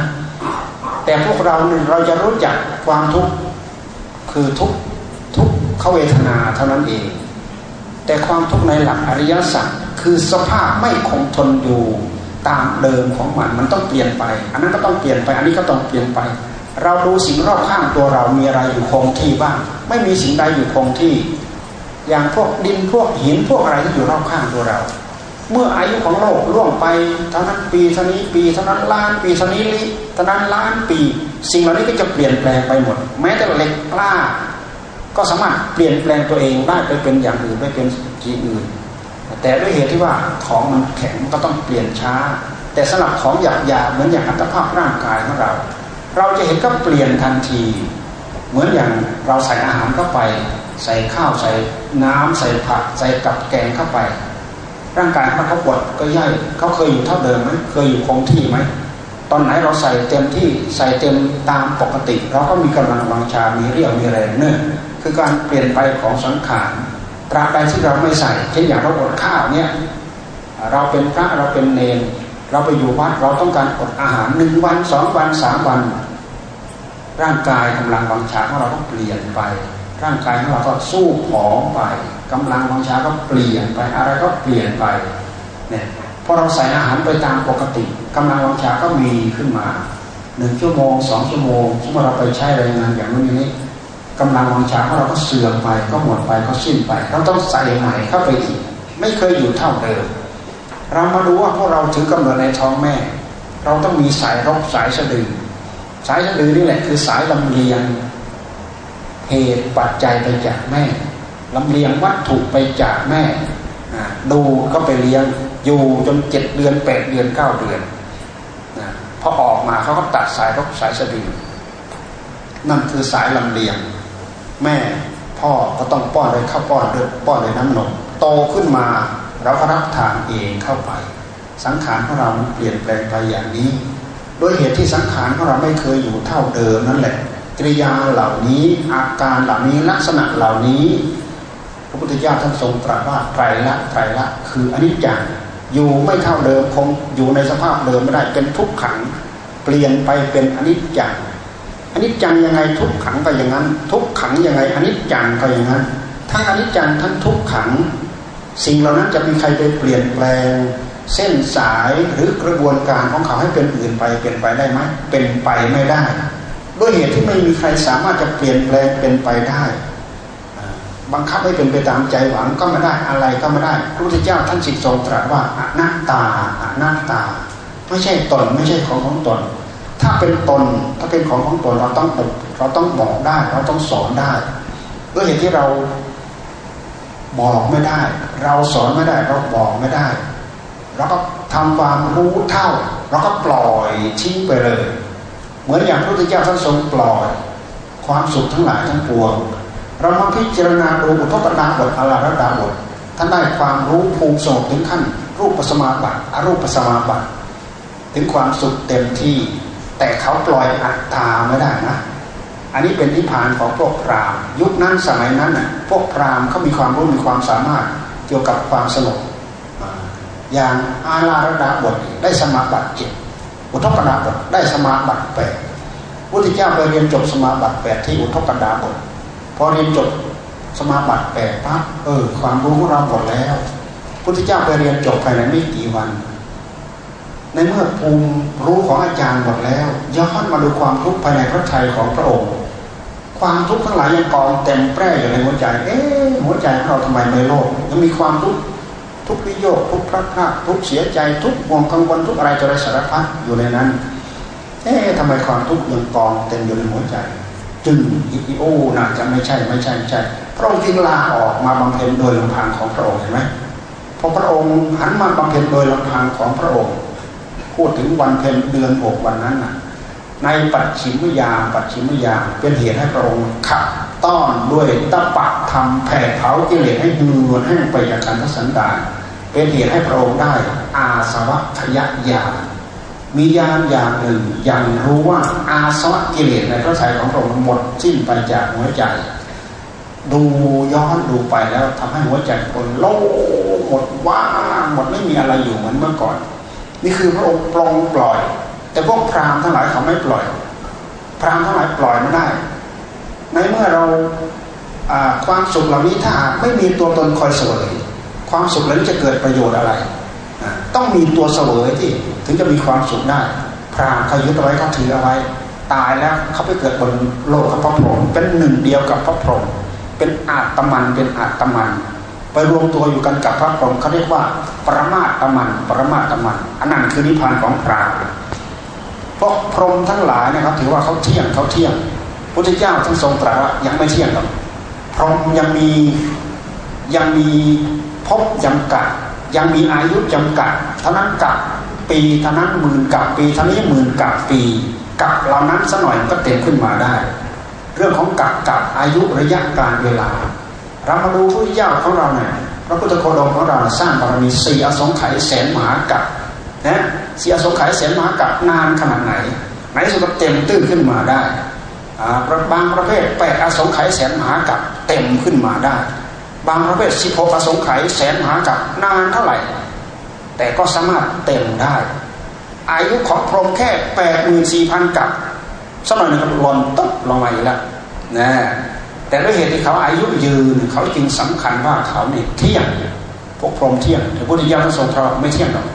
แต่พวกเราเนี่ยเราจะรู้จักความทุกข์คือทุกทุกขเวทนาเท่านั้นเอง แต่ความทุกข์ในหลักอริยสัจคือสภาพไม่คงทนอยู่ตามเดิมของมันมันต้องเปลี่ยนไป อันนั้นก็ต้องเปลี่ยนไป อันนี้ก็ต้องเปลี่ยนไป เราดูสิ่งรอบข้างตัวเรามีอะไรอยู่คงที่บ้าง ไม่มีสิ่งใดอยู่คงที่ อย่างพวกดินพวกหินพวกอะไรที่อยู่รอบข้างตัวเรา เมื่ออายุของโลกล่วงไปเท่านั้นปีเท่านี้ปีเท่านั้นล้านปีเท่านี้ลิเท่านั้นล้านปี สิ่งเหล่านี้ก็จะเปลี่ยนแปลงไปหมด แม้แต่เหล็กกล้า ก็สามารถเปลี่ยนแปลงตัวเองได้ไปเป็นอย่างอื่นไปเป็นจีอื่น แต่ด้วยเหตุที่ว่าของมันแข็งก็ต้องเปลี่ยนช้า แต่สำหรับของหยาบหยาเหมือนอย่างอัตภาพร่างกายของเรา เราจะเห็นก็เปลี่ยนทันที เหมือนอย่างเราใส่อาหารเข้าไป ใส่ข้าวใส่น้ำใส่ผักใส่กับแกงเข้าไป ร่างกายเขาเขาปวดก็ย่อยเขาเคยอยู่เท่าเดิมไหมเคยอยู่คงที่ไหมตอนไหนเราใส่เต็มที่ใส่เต็มตามปกติ เราก็มีกำลังวังชา มีเรี่ยวมีแรงเนื่อคือการเปลี่ยนไปของสังขารตราบใดที่เราไม่ใส่เช่นอย่างเราอดข้าวเนี่ยเราเป็นพระเราเป็นเนรเราไปอยู่วัดเราต้องการอดอาหารหนึ่งวันสองวันสามวัน ร่างกายกำลังวังชาของเราต้องเปลี่ยนไป ร่างกายของเราก็สู้ผอมไป กำลังวังชาก็เปลี่ยนไปอะไรก็เปลี่ยนไปเนี่ยพอเราใส่อาหารไปตามปกติกำลังวังชาก็มีขึ้นมาหนึ่งชั่วโมงสองชั่วโมงสมมติเราไปใช้แรงงานอย่างนู้นอย่างนี้กำลังวังชาของเราก็เสื่อมไปก็หมดไปก็สิ้นไปเราต้องใส่ใหม่เข้าไปอีก ไม่เคยอยู่เท่าเดิมเรามาดูว่าพวกเราถือกำเนิดในท้องแม่ เราต้องมีสายรกสายสะดือสายสะดือนี่แหละคือสายลำเลียงเหตุปัจจัยไปจากแม่ ลำเลียงวัตถุไปจากแม่ ดูก็ไปเลี้ยงอยู่จนเจ็ดเดือนแปดเดือนเก้าเดือนพอออกมาเขาก็ตัดสายรกสายสะดือนั่นคือสายลำเลียง แม่พ่อก็ต้องป้อนเลยข้าวป้อนเดือป้อนเลยน้ำนมโตขึ้นมาเราก็รับทานเองเข้าไป สังขารของเราเปลี่ยนแปลงไปอย่างนี้ด้วยเหตุที่สังขารของเราไม่เคยอยู่เท่าเดิมนั่นแหละกิริยาเหล่านี้อาการเหล่านี้ลักษณะเหล่านี้ ระพุทธเจ้าท่านทรงตรัสว่าไตรละไตรละคืออนิจจังอยู่ไม่เท่าเดิมคงอยู่ในสภาพเดิมไม่ได้เป็นทุกขัง เปลี่ยนไปเป็นอนิจจังอนิจจังยังไงทุกขังก็อย่างนั้น ทุกขังยังไงอนิจจังก็อย่างนั้นทั้งอนิจจังทั้งทุกขัง สิ่งเหล่านั้นจะมีใครไปเปลี่ยนแปลง เส้นสายหรือกระบวนการของเขาให้เป็นอื่นไปเปลี่ยนไปได้ไหมเป็นไปไม่ได้ ด้วยเหตุที่ไม่มีใครสามารถจะเปลี่ยนแปลงเป็นไปได้ บังคับให้เป็นไปตามใจหวังก็ไม่ได้อะไรก็ไม่ได้พระพุทธเจ้าท่านสิทธิทรงตรัสว่าอนัตตาอนัตตา ไม่ใช่ตนไม่ใช่ของของตน ถ้าเป็นตนถ้าเป็นของของตนเราต้องเราต้องบอกได้ เราต้องสอนได้ด้วยเหตุที่เราบอกไม่ได้ เราสอนไม่ได้เราบอกไม่ได้เราก็ทำความรู้เท่าเราก็ปล่อยทิ้งไปเลย เหมือนอย่างพระพุทธเจ้าท่านทรงปล่อย ความสุขทั้งหลายทั้งปวง เรามาพิจารณาดูอุทกดาบทอาราดาบทท่านได้ความรู้ภูมิสงบถึงขั้น รูปปัสมาบัติอรูปปัสมาบัติ ถึงความสุขเต็มที่ แต่เขาปล่อยอัตตาไม่ได้นะ อันนี้เป็นนิพพานของพวกพราหมณ์ยุคนั้นสมัยนั้นน่ะพวกพราหมณ์เขามีความรู้มีความสามารถเกี่ยวกับความสงบอย่างอาลาระดาบทได้สมาบัติเจ็ดอุทกดาบทได้สมาบัติแปดพุทธเจ้าไปเรียนจบสมาบัติแปดที่อุทกดาบท อเรียนจบสมาบัติแปดปั๊บเออ ความรู้ของเราหมดแล้ว พุทธเจ้าไปเรียนจบภายในไม่กี่วัน ในเมื่อภูมิรู้ของอาจารย์หมดแล้วย้อนมาดูความทุกข์ภายในพระทัยของพระองค์ ความทุกข์ทั้งหลายยังกองเต็มแปร่อยู่ในหัวใจ เอ๊ะหัวใจของเราทำไมไม่โลภยังมีความทุกข์ทุกวิโยคทุกพระพระทุกเสียใจทุกห่วงกังวลทุกอะไรจะไรสารพัดอยู่ในนั้น เอ๊ะทำไมความทุกข์ยังกองเต็มอยู่ในหัวใจ จึงอีโอน่าจะไม่ใช่ไม่ใช่ไม่ใช่ พระองค์จึงลาออกมาบำเพ็ญโดยลำพังของพระองค์เห็นไหมพอพระองค์หันมาบำเพ็ญโดยลำพังของพระองค์พูดถึงวันเพ็ญเดือนหกวันนั้นน่ะ ในปัจฉิมยามปัจฉิมยามเป็นเหตุให้พระองค์ขับต้อนด้วยตะปักทำแผ่เผากิเลสให้เหือดแห้งไปจากการทัศนดานเป็นเหตุให้พระองค์ได้อาสวัคยญาณ มีญาณอย่างหนึ่งยังรู้ว่าอาสวะกิเลสในพระทัยของพระองค์หมดสิ้นไปจากหัวใจ ดูย้อนดูไปแล้วทำให้หัวใจคนโล่หมดว่างหมดไม่มีอะไรอยู่เหมือนเมื่อก่อน นี่คือพระองค์ปลงปล่อย แต่พวกพราหมณ์ทั้งหลายเขาไม่ปล่อย พราหมณ์ทั้งหลายปล่อยไม่ได้ ในเมื่อเราความสุขเหล่านี้ถ้าไม่มีตัวตนคอยสวยความสุขแล้วจะเกิดประโยชน์อะไร ต้องมีตัวเสวยที่ถึงจะมีความสุขได้ พรามเขายึดเอาไว้เขาถือเอาไว้ ตายแล้วเขาไปเกิดบนโลกกับพระพรหมเป็นหนึ่งเดียวกับพระพรหมเป็นอาตมันเป็นอาตมัน ไปรวมตัวอยู่กันกับพระพรหมเขาเรียกว่าปรมาตมัน ปรมาตมันอันนั้นคือนิพพานของพรามเพราะพรหมทั้งหลายนะครับ ถือว่าเขาเที่ยงเขาเที่ยงพุทธเจ้าท่านทรงตรัสว่ายังไม่เที่ยงหรอกพรหมยังมียังมีพบจำกัด ยังมีอายุจำกัดเท่านั้นกับปีเท่านั้นหมื่นกับปีเท่านี้หมื่นกับปีกับเหล่านั้นสัหน่อยก็เต็มขึ้นมาได้ เรื่องของกับกับอายุระยะการเวลาเรามาดูพระเจ้าของเราเนี่ยพระพุทธโคดมของเราสร้างบารมีสี่อสงไขยแสนหมากับนะสี่อสงไขยแสนหมากับนานขนาดไหนไหนสุดก็เต็มตื้นขึ้นมาได้บางประเภทแปดอสงไขยแสนหมากับเต็มขึ้นมาได้ บางประเภทสิบหกอสงไขยแสนหากับนานเท่าไหร่ แต่ก็สามารถเต็มได้ อายุของพรหมแค่แปดหมื่นสี่พันกับสักหน่อยหนึ่งหล่นตุ๊บลงมาอีกแล้วนะแต่ด้วยเหตุที่เขาอายุยืนเขาจึงสำคัญว่าเขาเนี่ยเที่ยงพวกพรหมเที่ยงแต่พุทธิยถาทรงทรไม่เที่ยงหรอก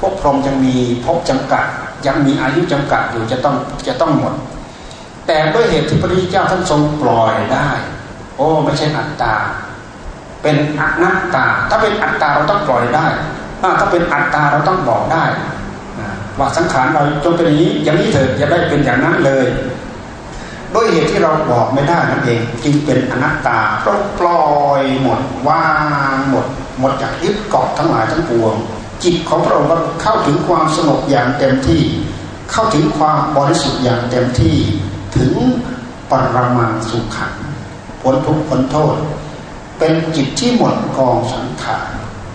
พวกพรหมยังมีพบจำกัด ยังมีอายุจำกัดอยู่จะต้องจะต้องหมด แต่ด้วยเหตุที่พระพุทธเจ้าท่านทรงปล่อยได้ โอ้ไม่ใช่อัตตา เป็นอนัตตา ถ้าเป็นอัตตาเราต้องปล่อยได้ ถ้าเป็นอัตตาเราต้องบอกได้ว่าสังขารเราจงเป็นอย่างนี้อย่างนี้เถิดจะได้เป็นอย่างนั้นเลยด้วยเหตุที่เราบอกไม่ได้นั่นเองจึงเป็นอนัตตาเพราะปล่อยหมดว่างหมด หมดจากยึดเกาะทั้งหลายทั้งปวง จิตของพระองค์ก็เข้าถึงความสงบอย่างเต็มที่ เข้าถึงความบริสุทธิ์อย่างเต็มที่ ถึงปรมังสุขังพ้นทุกข์พ้นโทษ เป็นจิตที่หมดกองสังขาร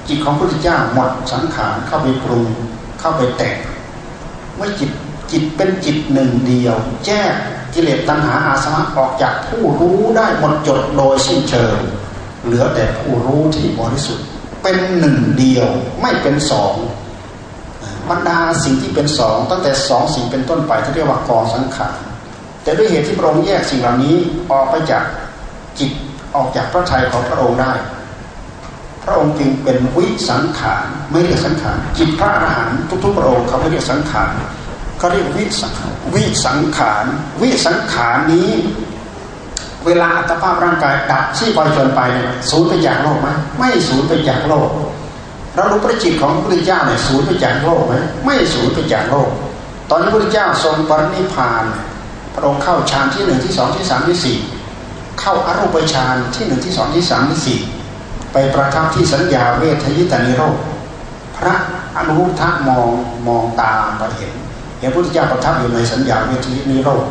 จิตของพระพุทธเจ้าหมดสังขารเข้าไปปรุงเข้าไปแต่งเมื่อจิตจิตเป็นจิตหนึ่งเดียว แจ้งกิเลสตัณหาอาสวะออกจากผู้รู้ได้หมดจดโดยสิ้นเชิงเหลือแต่ผู้รู้ที่บริสุทธิ์ เป็นหนึ่งเดียวไม่เป็นสองบรรดาสิ่งที่เป็นสองตั้งแต่สองสิ่งเป็นต้นไปที่เรียกว่ากองสังขารแต่ด้วยเหตุที่พระองค์แยกสิ่งเหล่านี้ออกไปจากจิต ออกจากพระทัยของพระองค์ได้ พระองค์จึงเป็นวิสังขารไม่เรียกสังขารจิตพระอรหันต์ทุกๆพระองค์เขาไม่เรียกสังขารเขาเรียกวิสังวิสังขารวิสังขารนี้ เวลาอัตภาพร่างกายดับที่ปล่อยชนไปเนี่ยสูญไปจากโลกไหมไม่สูญไปจากโลกเรารู้พระจิตของพระพุทธเจ้าเนี่ยสูญไปจากโลกไหมไม่สูญไปจากโลก ตอนพระพุทธเจ้าทรงปรินิพานพระองค์เข้าฌานที่หนึ่งที่สองที่สามที่สี่ เข้าอรูปฌานที่หนึ่งที่สองที่สามที่สี่ไปประทับที่สัญญาเวทยิตานิโรธพระอนุรุทธะมองมองตามไปเห็นเห็นพระพุทธเจ้าประทับอยู่ในสัญญาเวทยินิโรธ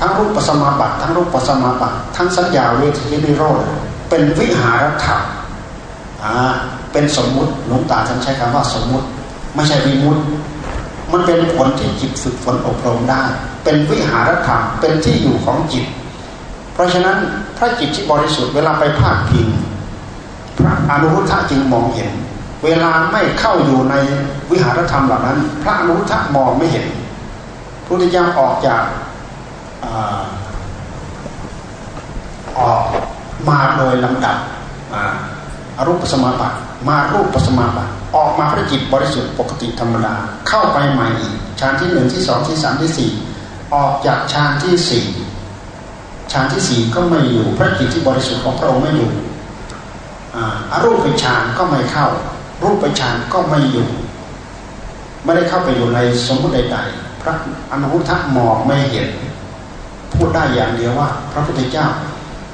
ทั้งรูปปัสมาบัติทั้งรูปปัสมาบัติทั้งสัญญาเวทยินิโรธเป็นวิหารธรรมอ่าเป็นสมมุติหลวงตาท่านใช้คำว่าสมมุติ ไม่ใช่วิมุติ มันเป็นผลที่จิตฝึกฝนอบรมได้ เป็นวิหารธรรมเป็นที่อยู่ของจิต เพราะฉะนั้นพระจิตที่บริสุทธิ์เวลาไปภาคพิงพระอนุรุทธะจึงมองเห็น เวลาไม่เข้าอยู่ในวิหารธรรมเหล่านั้น พระอนุรุทธะมองไม่เห็นพระพุทธเจ้าออกจากออกมาโดยลำดับอรูปสมาบัติมารูปสมาบัติออกมาพระจิตบริสุทธิ์ปกติธรรมดาเข้าไปใหม่อีกฌานที่หนึ่งที่สองที่สามที่สี่ออกจากฌานที่สี่ ฌานที่สี่ก็ไม่อยู่พระจิตที่บริสุทธิ์ของพระองค์ไม่อยู่อารูปไปฌานก็ไม่เข้า รูปไปฌานก็ไม่อยู่ ไม่ได้เข้าไปอยู่ในสมมติใดๆพระอนุทธะมองไม่เห็น พูดได้อย่างเดียวว่า พระพุทธเจ้า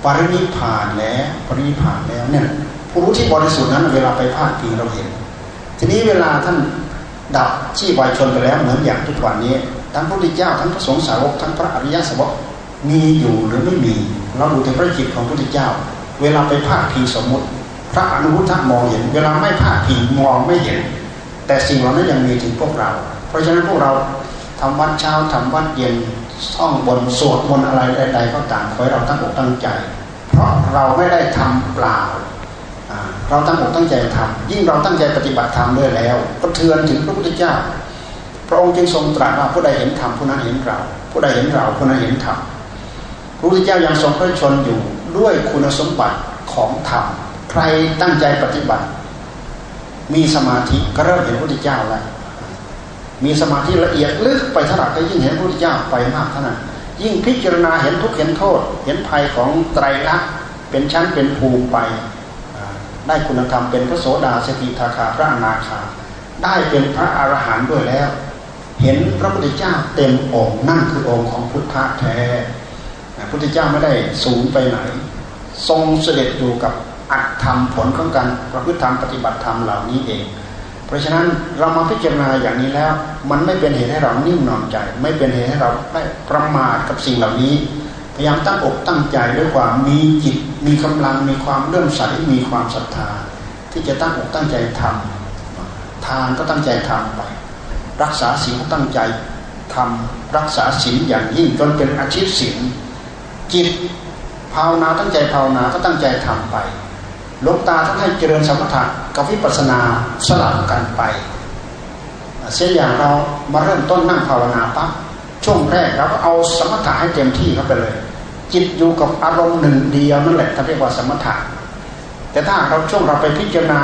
ปรินิพานแล้วปรินิพานแล้วเนี่ยผู้รู้ที่บริสุทธิ์นั้นเวลาไปภาคพิงเราเห็น ทีนี้เวลาท่านดับชี้วายชนไปแล้วเหมือนอย่างทุกวันนี้ ทั้งพระพุทธเจ้าทั้งพระสงฆ์สาวกทั้งพระอริยสาวก มีอยู่หรือไม่มี เราดูแต่พระจิตของพระพุทธเจ้า เวลาไปภาคพิงสมมติ พระอนุรุทธะมองเห็น เวลาไม่ภาคพิงมองไม่เห็น แต่สิ่งเหล่านั้นยังมีถึงพวกเรา เพราะฉะนั้นพวกเราทำวัดเช้าทำวัดเย็นท่องบนสวดมนอะไรใดๆก็ตามขอให้เราตั้งอกตั้งใจ เพราะเราไม่ได้ทำเปล่าเราตั้งอกตั้งใจทำยิ่งเราตั้งใจปฏิบัติธรรมด้วยแล้ว ก็เทือนถึงพระพุทธเจ้า พระองค์จึงทรงตรัสว่าผู้ใดเห็นธรรมผู้นั้นเห็นเรา ผู้ใดเห็นเราผู้นั้นเห็นธรรม พระพุทธเจ้ายังทรงพระชนอยู่ด้วยคุณสมบัติของธรรมใครตั้งใจปฏิบัติ มีสมาธิก็เริ่มเห็นพระพุทธเจ้าแล้วมีสมาธิละเอียดลึกไปเท่าไหร่ก็ยิ่งเห็นพระพุทธเจ้าไปมากเท่านั้นยิ่งพิจารณาเห็นทุกเห็นโทษ เห็นภัยของไตรลักษณ์เป็นชั้นเป็นภูมิไป ได้คุณธรรมเป็นพระโสดาสกิทาคาพระอนาคา ได้เป็นพระอรหันต์ด้วยแล้ว เห็นพระพุทธเจ้าเต็มองค์นั่นคือองค์ของพุทธะแท้ พุทธเจ้าไม่ได้สูงไปไหน ทรงเสด็จอยู่กับอัตธรรมผลของการประพฤติธรรมปฏิบัติธรรมเหล่านี้เอง เพราะฉะนั้นเรามาพิจารณาอย่างนี้แล้ว มันไม่เป็นเหตุให้เรานิ่งนอนใจ ไม่เป็นเหตุให้เราได้ประมาทกับสิ่งเหล่านี้ พยายามตั้งอกตั้งใจด้วยความมีจิต มีกำลังมีความเลื่อมใสมีความศรัทธา ที่จะตั้งอกตั้งใจทำทานก็ตั้งใจทำไป รักษาศีลตั้งใจทำรักษาศีลอย่างยิ่งจนเป็นอาชีพศีล จิตภาวนาตั้งใจภาวนาก็ตั้งใจทำไปลงตาท่านให้เจริญสมถะกับวิปัสสนาสลับกันไปเช่นอย่างเรามาเริ่มต้นนั่งภาวนาปั๊บช่วงแรกเราก็เอาสมถะให้เต็มที่เข้าไปเลย จิตอยู่กับอารมณ์หนึ่งเดียวนั่นแหละท่านเรียกว่าสมถะแต่ถ้าเราช่วงเราไปพิจารณา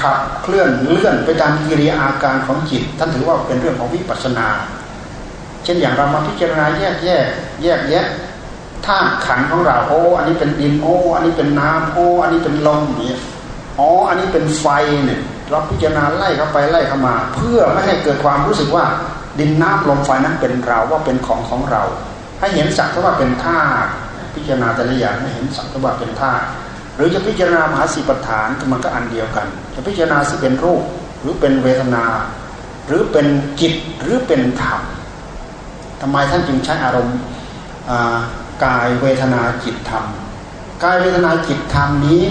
ขับเคลื่อนเลื่อนไปตามกิริยาอาการของจิต ท่านถือว่าเป็นเรื่องของวิปัสสนา เช่นอย่างเรามาพิจารณาแยกแยกแยกแยะ ธาตุขันของเราโอ้อันนี้เป็นดินโอ้อันนี้เป็นน้ำโอ้อันนี้เป็นลมเนี่ยอ๋ออันนี้เป็นไฟเนี่ยเราพิจารณาไล่เข้าไปไล่เข้ามา เพื่อไม่ให้เกิดความรู้สึกว่าดินน้ำลมไฟนั้นเป็นเราว่าเป็นของของเรา ให้เห็นสักว่าเป็นธาตุพิจารณาแต่ละอย่างไม่เห็นสังว่าเป็นธาตุหรือจะพิจารณามหาสีปฐานมันก็อันเดียวกัน จะพิจารณาสิเป็นรูปหรือเป็นเวทนา หรือเป็นจิตหรือเป็นธรรมทำไมท่านจึงใช้อารมณ์ กายเวทนาจิตธรรมกายเวทนาจิตธรรมนี้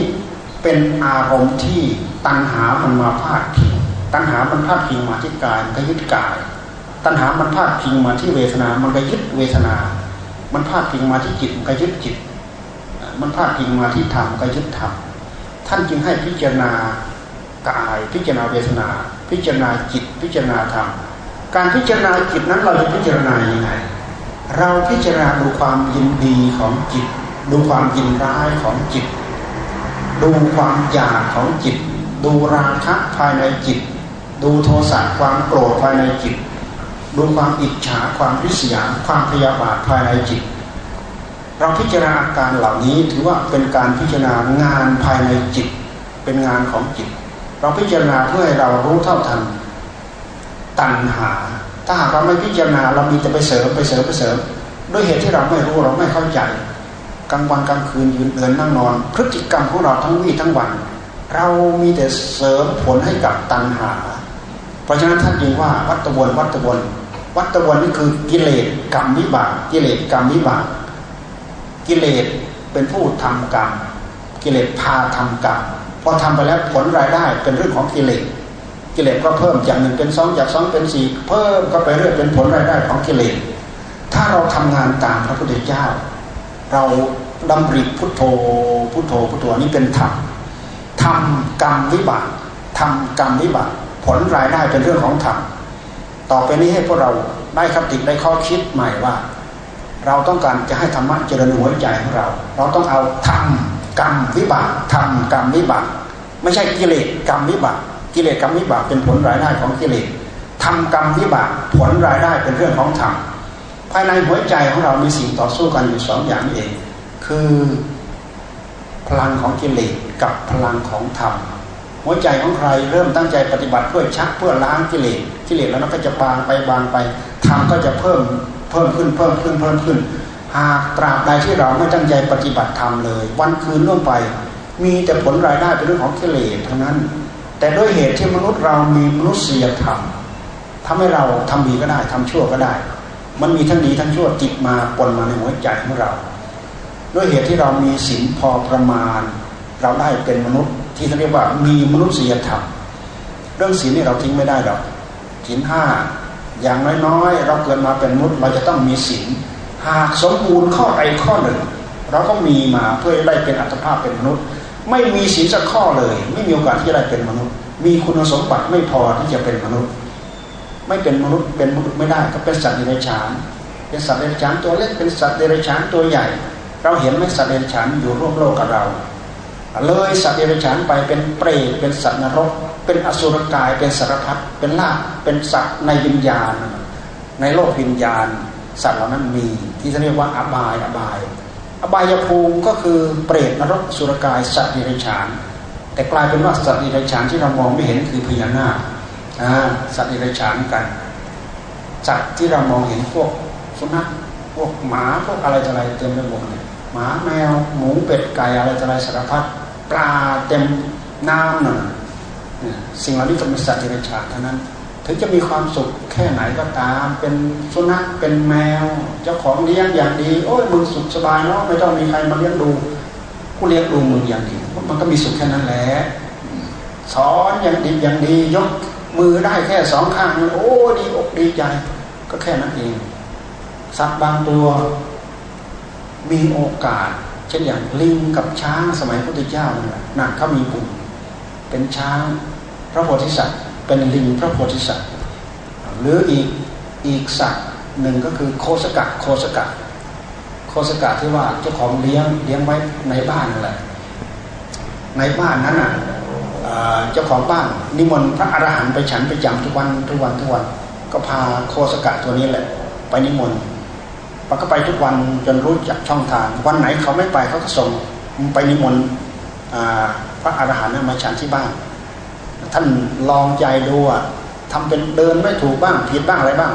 เป็นอารมณ์ที่ตัณหามันมาพาดพิงตัณหามันพาดพิงมาที่กายมันก็ยึดกาย ตัณหามันพาดพิงมาที่เวทนา มันก็ยึดเวทนา มันพาดพิงมาที่จิตมันก็ยึดจิต มันพาดพิงมาที่ธรรมก็ยึดธรรมท่านจึงให้พิจารณากายพิจารณาเวทนา พิจารณาจิต พิจารณาธรรม การพิจารณาจิตนั้นเราจะพิจารณาอย่างไง เราพิจารณาดูความยินดีของจิต ดูความยินร้ายของจิต ดูความอยากของจิต ดูราคะภายในจิต ดูโทสะความโกรธภายในจิต ดูความอิจฉาความริษยาความพยาบาทภายในจิต เราพิจารณาการเหล่านี้ถือว่าเป็นการพิจารณางานภายในจิต เป็นงานของจิต เราพิจารณาเพื่อให้เรารู้เท่าทันตัณหา ถ้าหากเราไม่พิจารณาเรามีแต่ไปเสริมไปเสริมไปเสริม ด้วยเหตุที่เราไม่รู้เราไม่เข้าใจกลางวันกลางคืนยืนเดินนั่งนอน พฤติกรรมของเราทั้งวี่ทั้งวัน เรามีแต่เสริมผลให้กับตัณหา เพราะฉะนั้นท่านจึงว่าวัตวนวัตวนวัตวนนี่คือกิเลสกรรมวิบาก กิเลสกรรมวิบาก กิเลสเป็นผู้ทำกรรม กิเลสพาทำกรรมพอทำไปแล้วผลรายได้เป็นเรื่องของกิเลส กิเลสก็เพิ่มจากหนึ่งเป็นสองจากสองเป็นสี่เพิ่มก็ไปเรื่อยเป็นผลรายได้ของกิเลสถ้าเราทำงานตามพระพุทธเจ้า เราดำริพุทโธพุทโธพุทโธนี่เป็นธรรมทำกรรมวิบากทำกรรมวิบากผลรายได้เป็นเรื่องของธรรมต่อไปนี้ให้พวกเราได้คติได้ข้อคิดใหม่ว่า เราต้องการจะให้ธรรมะเจริญหัวใจของเรา เราต้องเอาธรรมกรรมวิบากทำกรรมวิบากไม่ใช่กิเลสกรรมวิบาก กิเลสกรรมวิบากเป็นผลรายได้ของกิเลสทำกรรมวิบากผลรายได้เป็นเรื่องของธรรมภายในหัวใจของเรามีสิ่งต่อสู้กันอยู่สองอย่างนี้เอง คือพลังของกิเลสกับพลังของธรรมหัวใจของใครเริ่มตั้งใจปฏิบัติเพื่อชักเพื่อล้างกิเลสกิเลสแล้วมันก็จะบางไปบางไปธรรมก็จะเพิ่มเพิ่มขึ้นเพิ่มขึ้นเพิ่มขึ้น หากตราบใดที่เราไม่ตั้งใจปฏิบัติธรรมเลย วันคืนล่วงไป มีแต่ผลรายได้เป็นเรื่องของกิเลสทั้งนั้น แต่ด้วยเหตุที่มนุษย์เรามีมนุษยธรรมทำให้เราทำดีก็ได้ทำชั่วก็ได้ มันมีทั้งดีทั้งชั่วติดมาปนมาในหัวใจของเรา ด้วยเหตุที่เรามีศีลพอประมาณ เราได้เป็นมนุษย์ที่เรียกว่ามีมนุษยธรรม เรื่องศีลนี่เราทิ้งไม่ได้หรอกศีลห้าอย่างน้อยๆ เราเกิดมาเป็นมนุษย์เราจะต้องมีศีลหากสมบูรณ์ข้อใดข้อหนึ่ง เราก็มีมาเพื่อได้เป็นอัตภาพเป็นมนุษย์ ไม่มีศีลสักข้อเลย ไม่มีโอกาสที่จะได้เป็นมนุษย์ มีคุณสมบัติไม่พอที่จะเป็นมนุษย์ ไม่เป็นมนุษย์เป็นมนุษย์ไม่ได้ก็เป็นสัตว์เดรัจฉานเป็นสัตว์เดรัจฉานตัวเล็กเป็นสัตว์เดรัจฉานตัวใหญ่ เราเห็นไหมสัตว์เดรัจฉานอยู่ร่วมโลกกับเรา เลยสัตว์เดรัจฉานไปเป็นเปรตเป็นสัตว์นรก เป็นอสุรกาย เป็นสารพัดเป็นลาบเป็นสัตว์ในวิญญาณ ในโลกวิญญาณ สัตว์เหล่านั้นมีที่เรียกว่าอบายอบาย อบายภูมิก็คือเปรตนรกสุรกายสัตว์ดิเรกชันแต่กลายเป็นว่าสัตว์ดิเรกชันที่เรามองไม่เห็นคือพญานาคสัตว์ดิเรกชันกันสัตว์ที่เรามองเห็นพวกสุนัขพวกหมาพวกอะไรอะไรเต็มไปหมดเลยหมาแมวหมูเป็ดไก่อะไรอะไรสารพัดปลาเต็มน้ำน่ะสิ่งเหล่านี้ก็เป็นสัตว์ดิเรกชันเท่านั้น ถึงจะมีความสุขแค่ไหนก็ตาม เป็นสุนัขเป็นแมว เจ้าของเลี้ยงอย่างดี โอ้ยมึงสุขสบายเนาะไม่ต้องมีใครมาเลี้ยงดูกูเลี้ยงดูมึงอย่างดีมันก็มีสุขแค่นั้นแหละสอนอย่างดีอย่างดียกมือได้แค่สองข้างโอ้ดีอกดีใจ ก็แค่นั้นเองสัตว์บางตัวมีโอกาส เช่นอย่างลิงกับช้างสมัยพระพุทธเจ้านั่นเขามีบุญเป็นช้างพระโพธิสัตว์ เป็นลิงพระโพธิสัตว์ หรืออีกอีกสัตว์หนึ่งก็คือโคสกะโคสกะโคสกะที่ว่าเจ้าของเลี้ยงเลี้ยงไว้ในบ้านนั่นแหละในบ้านนั้นอะเจ้าของบ้านนิมนต์พระอรหันต์ไปฉันไปจำทุกวันทุกวันทุกวันก็พาโคสกะตัวนี้แหละ ไปนิมนต์พอก็ไปทุกวันจนรู้จักช่องทาง วันไหนเขาไม่ไปเขาก็ส่งไปนิมนต์พระอรหันต์มาฉันที่บ้าน ท่านลองใจดูอะทำเป็นเดินไม่ถูกบ้างผิดบ้างอะไรบ้าง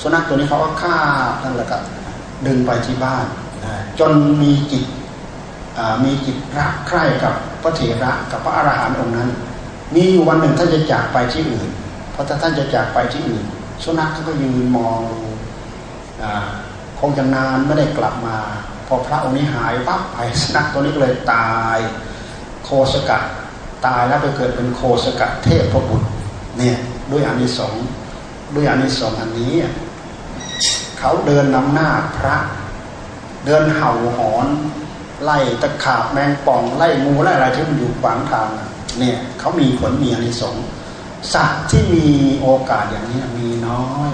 สุนัขตัวนี้เขาก็ฆ่าท่านแล้วก็ดึงไปที่บ้าน จนมีจิตมีจิตรักใคร่กับพระเถระกับพระอรหันต์องค์นั้น มีอยู่วันหนึ่งท่านจะจากไปที่อื่น เพราะถ้าท่านจะจากไปที่อื่น สุนัขก็ยืนมองอคงจะนานไม่ได้กลับมา พอพระองค์นี้หายปั๊บไปสุนัขตัวนี้ก็เลยตาย โคสกัด ตายแล้วไปเกิดเป็นโคสกัดเทพพระบุตรเนี่ยด้วยอานิสงส์ด้วยอานิสงส์อันนี้ เขาเดินนำหน้าพระ เดินเห่าหอน ไล่ตะขาบแมงป่องไล่งูไล่อะไรที่มันอยู่ขวางทางเนี่ยเขามีผลมีอานิสงส์สัตว์ที่มีโอกาสอย่างนี้มีน้อย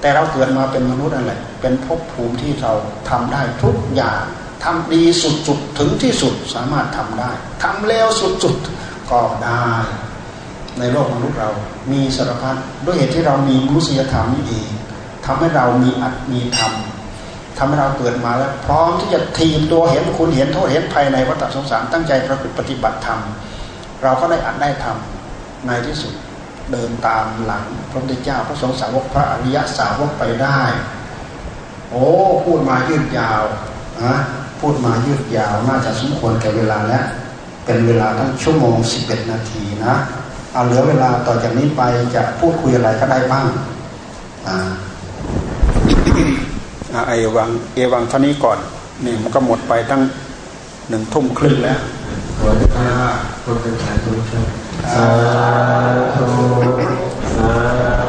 แต่เราเกิดมาเป็นมนุษย์อะไรเป็นภพภูมิที่เราทำได้ทุกอย่าง ทำดีสุดๆถึงที่สุดสามารถทำได้ทำเลวสุดๆก็ได้ในโลกมนุษย์เรา มีสารพัดด้วยเหตุที่เรามีมนุษยธรรมนี่เองทำให้เรามีอัตมีธรรมทำให้เราเกิดมาแล้ว พร้อมที่จะทีมตัวเห็นคุณเห็นโทษเห็นภัยในวัฏสงสารตั้งใจประพฤติปฏิบัติธรรมเราก็ได้อัดได้ทำในที่สุดเดินตามหลังพระพุทธเจ้าพระสงฆ์สาวกพระอริยสาวกไปได้ โอ้พูดมายืดยาวนะ พูดมายืดยาวน่าจะสมควรแก่เวลาแล้วเป็นเวลาทั้งชั่วโมงสิบเอ็ดนาทีนะเอาเหลือเวลาต่อจากนี้ไปจะพูดคุยอะไรก็ได้บ้างอ่าไอวังเอวังเท่านี้ก่อนนี่มันก็หมดไปตั้งหนึ่งทุ่มครึ่งแล้วขอให้ข้าพระเป็นชายทุกท่านสาธุสา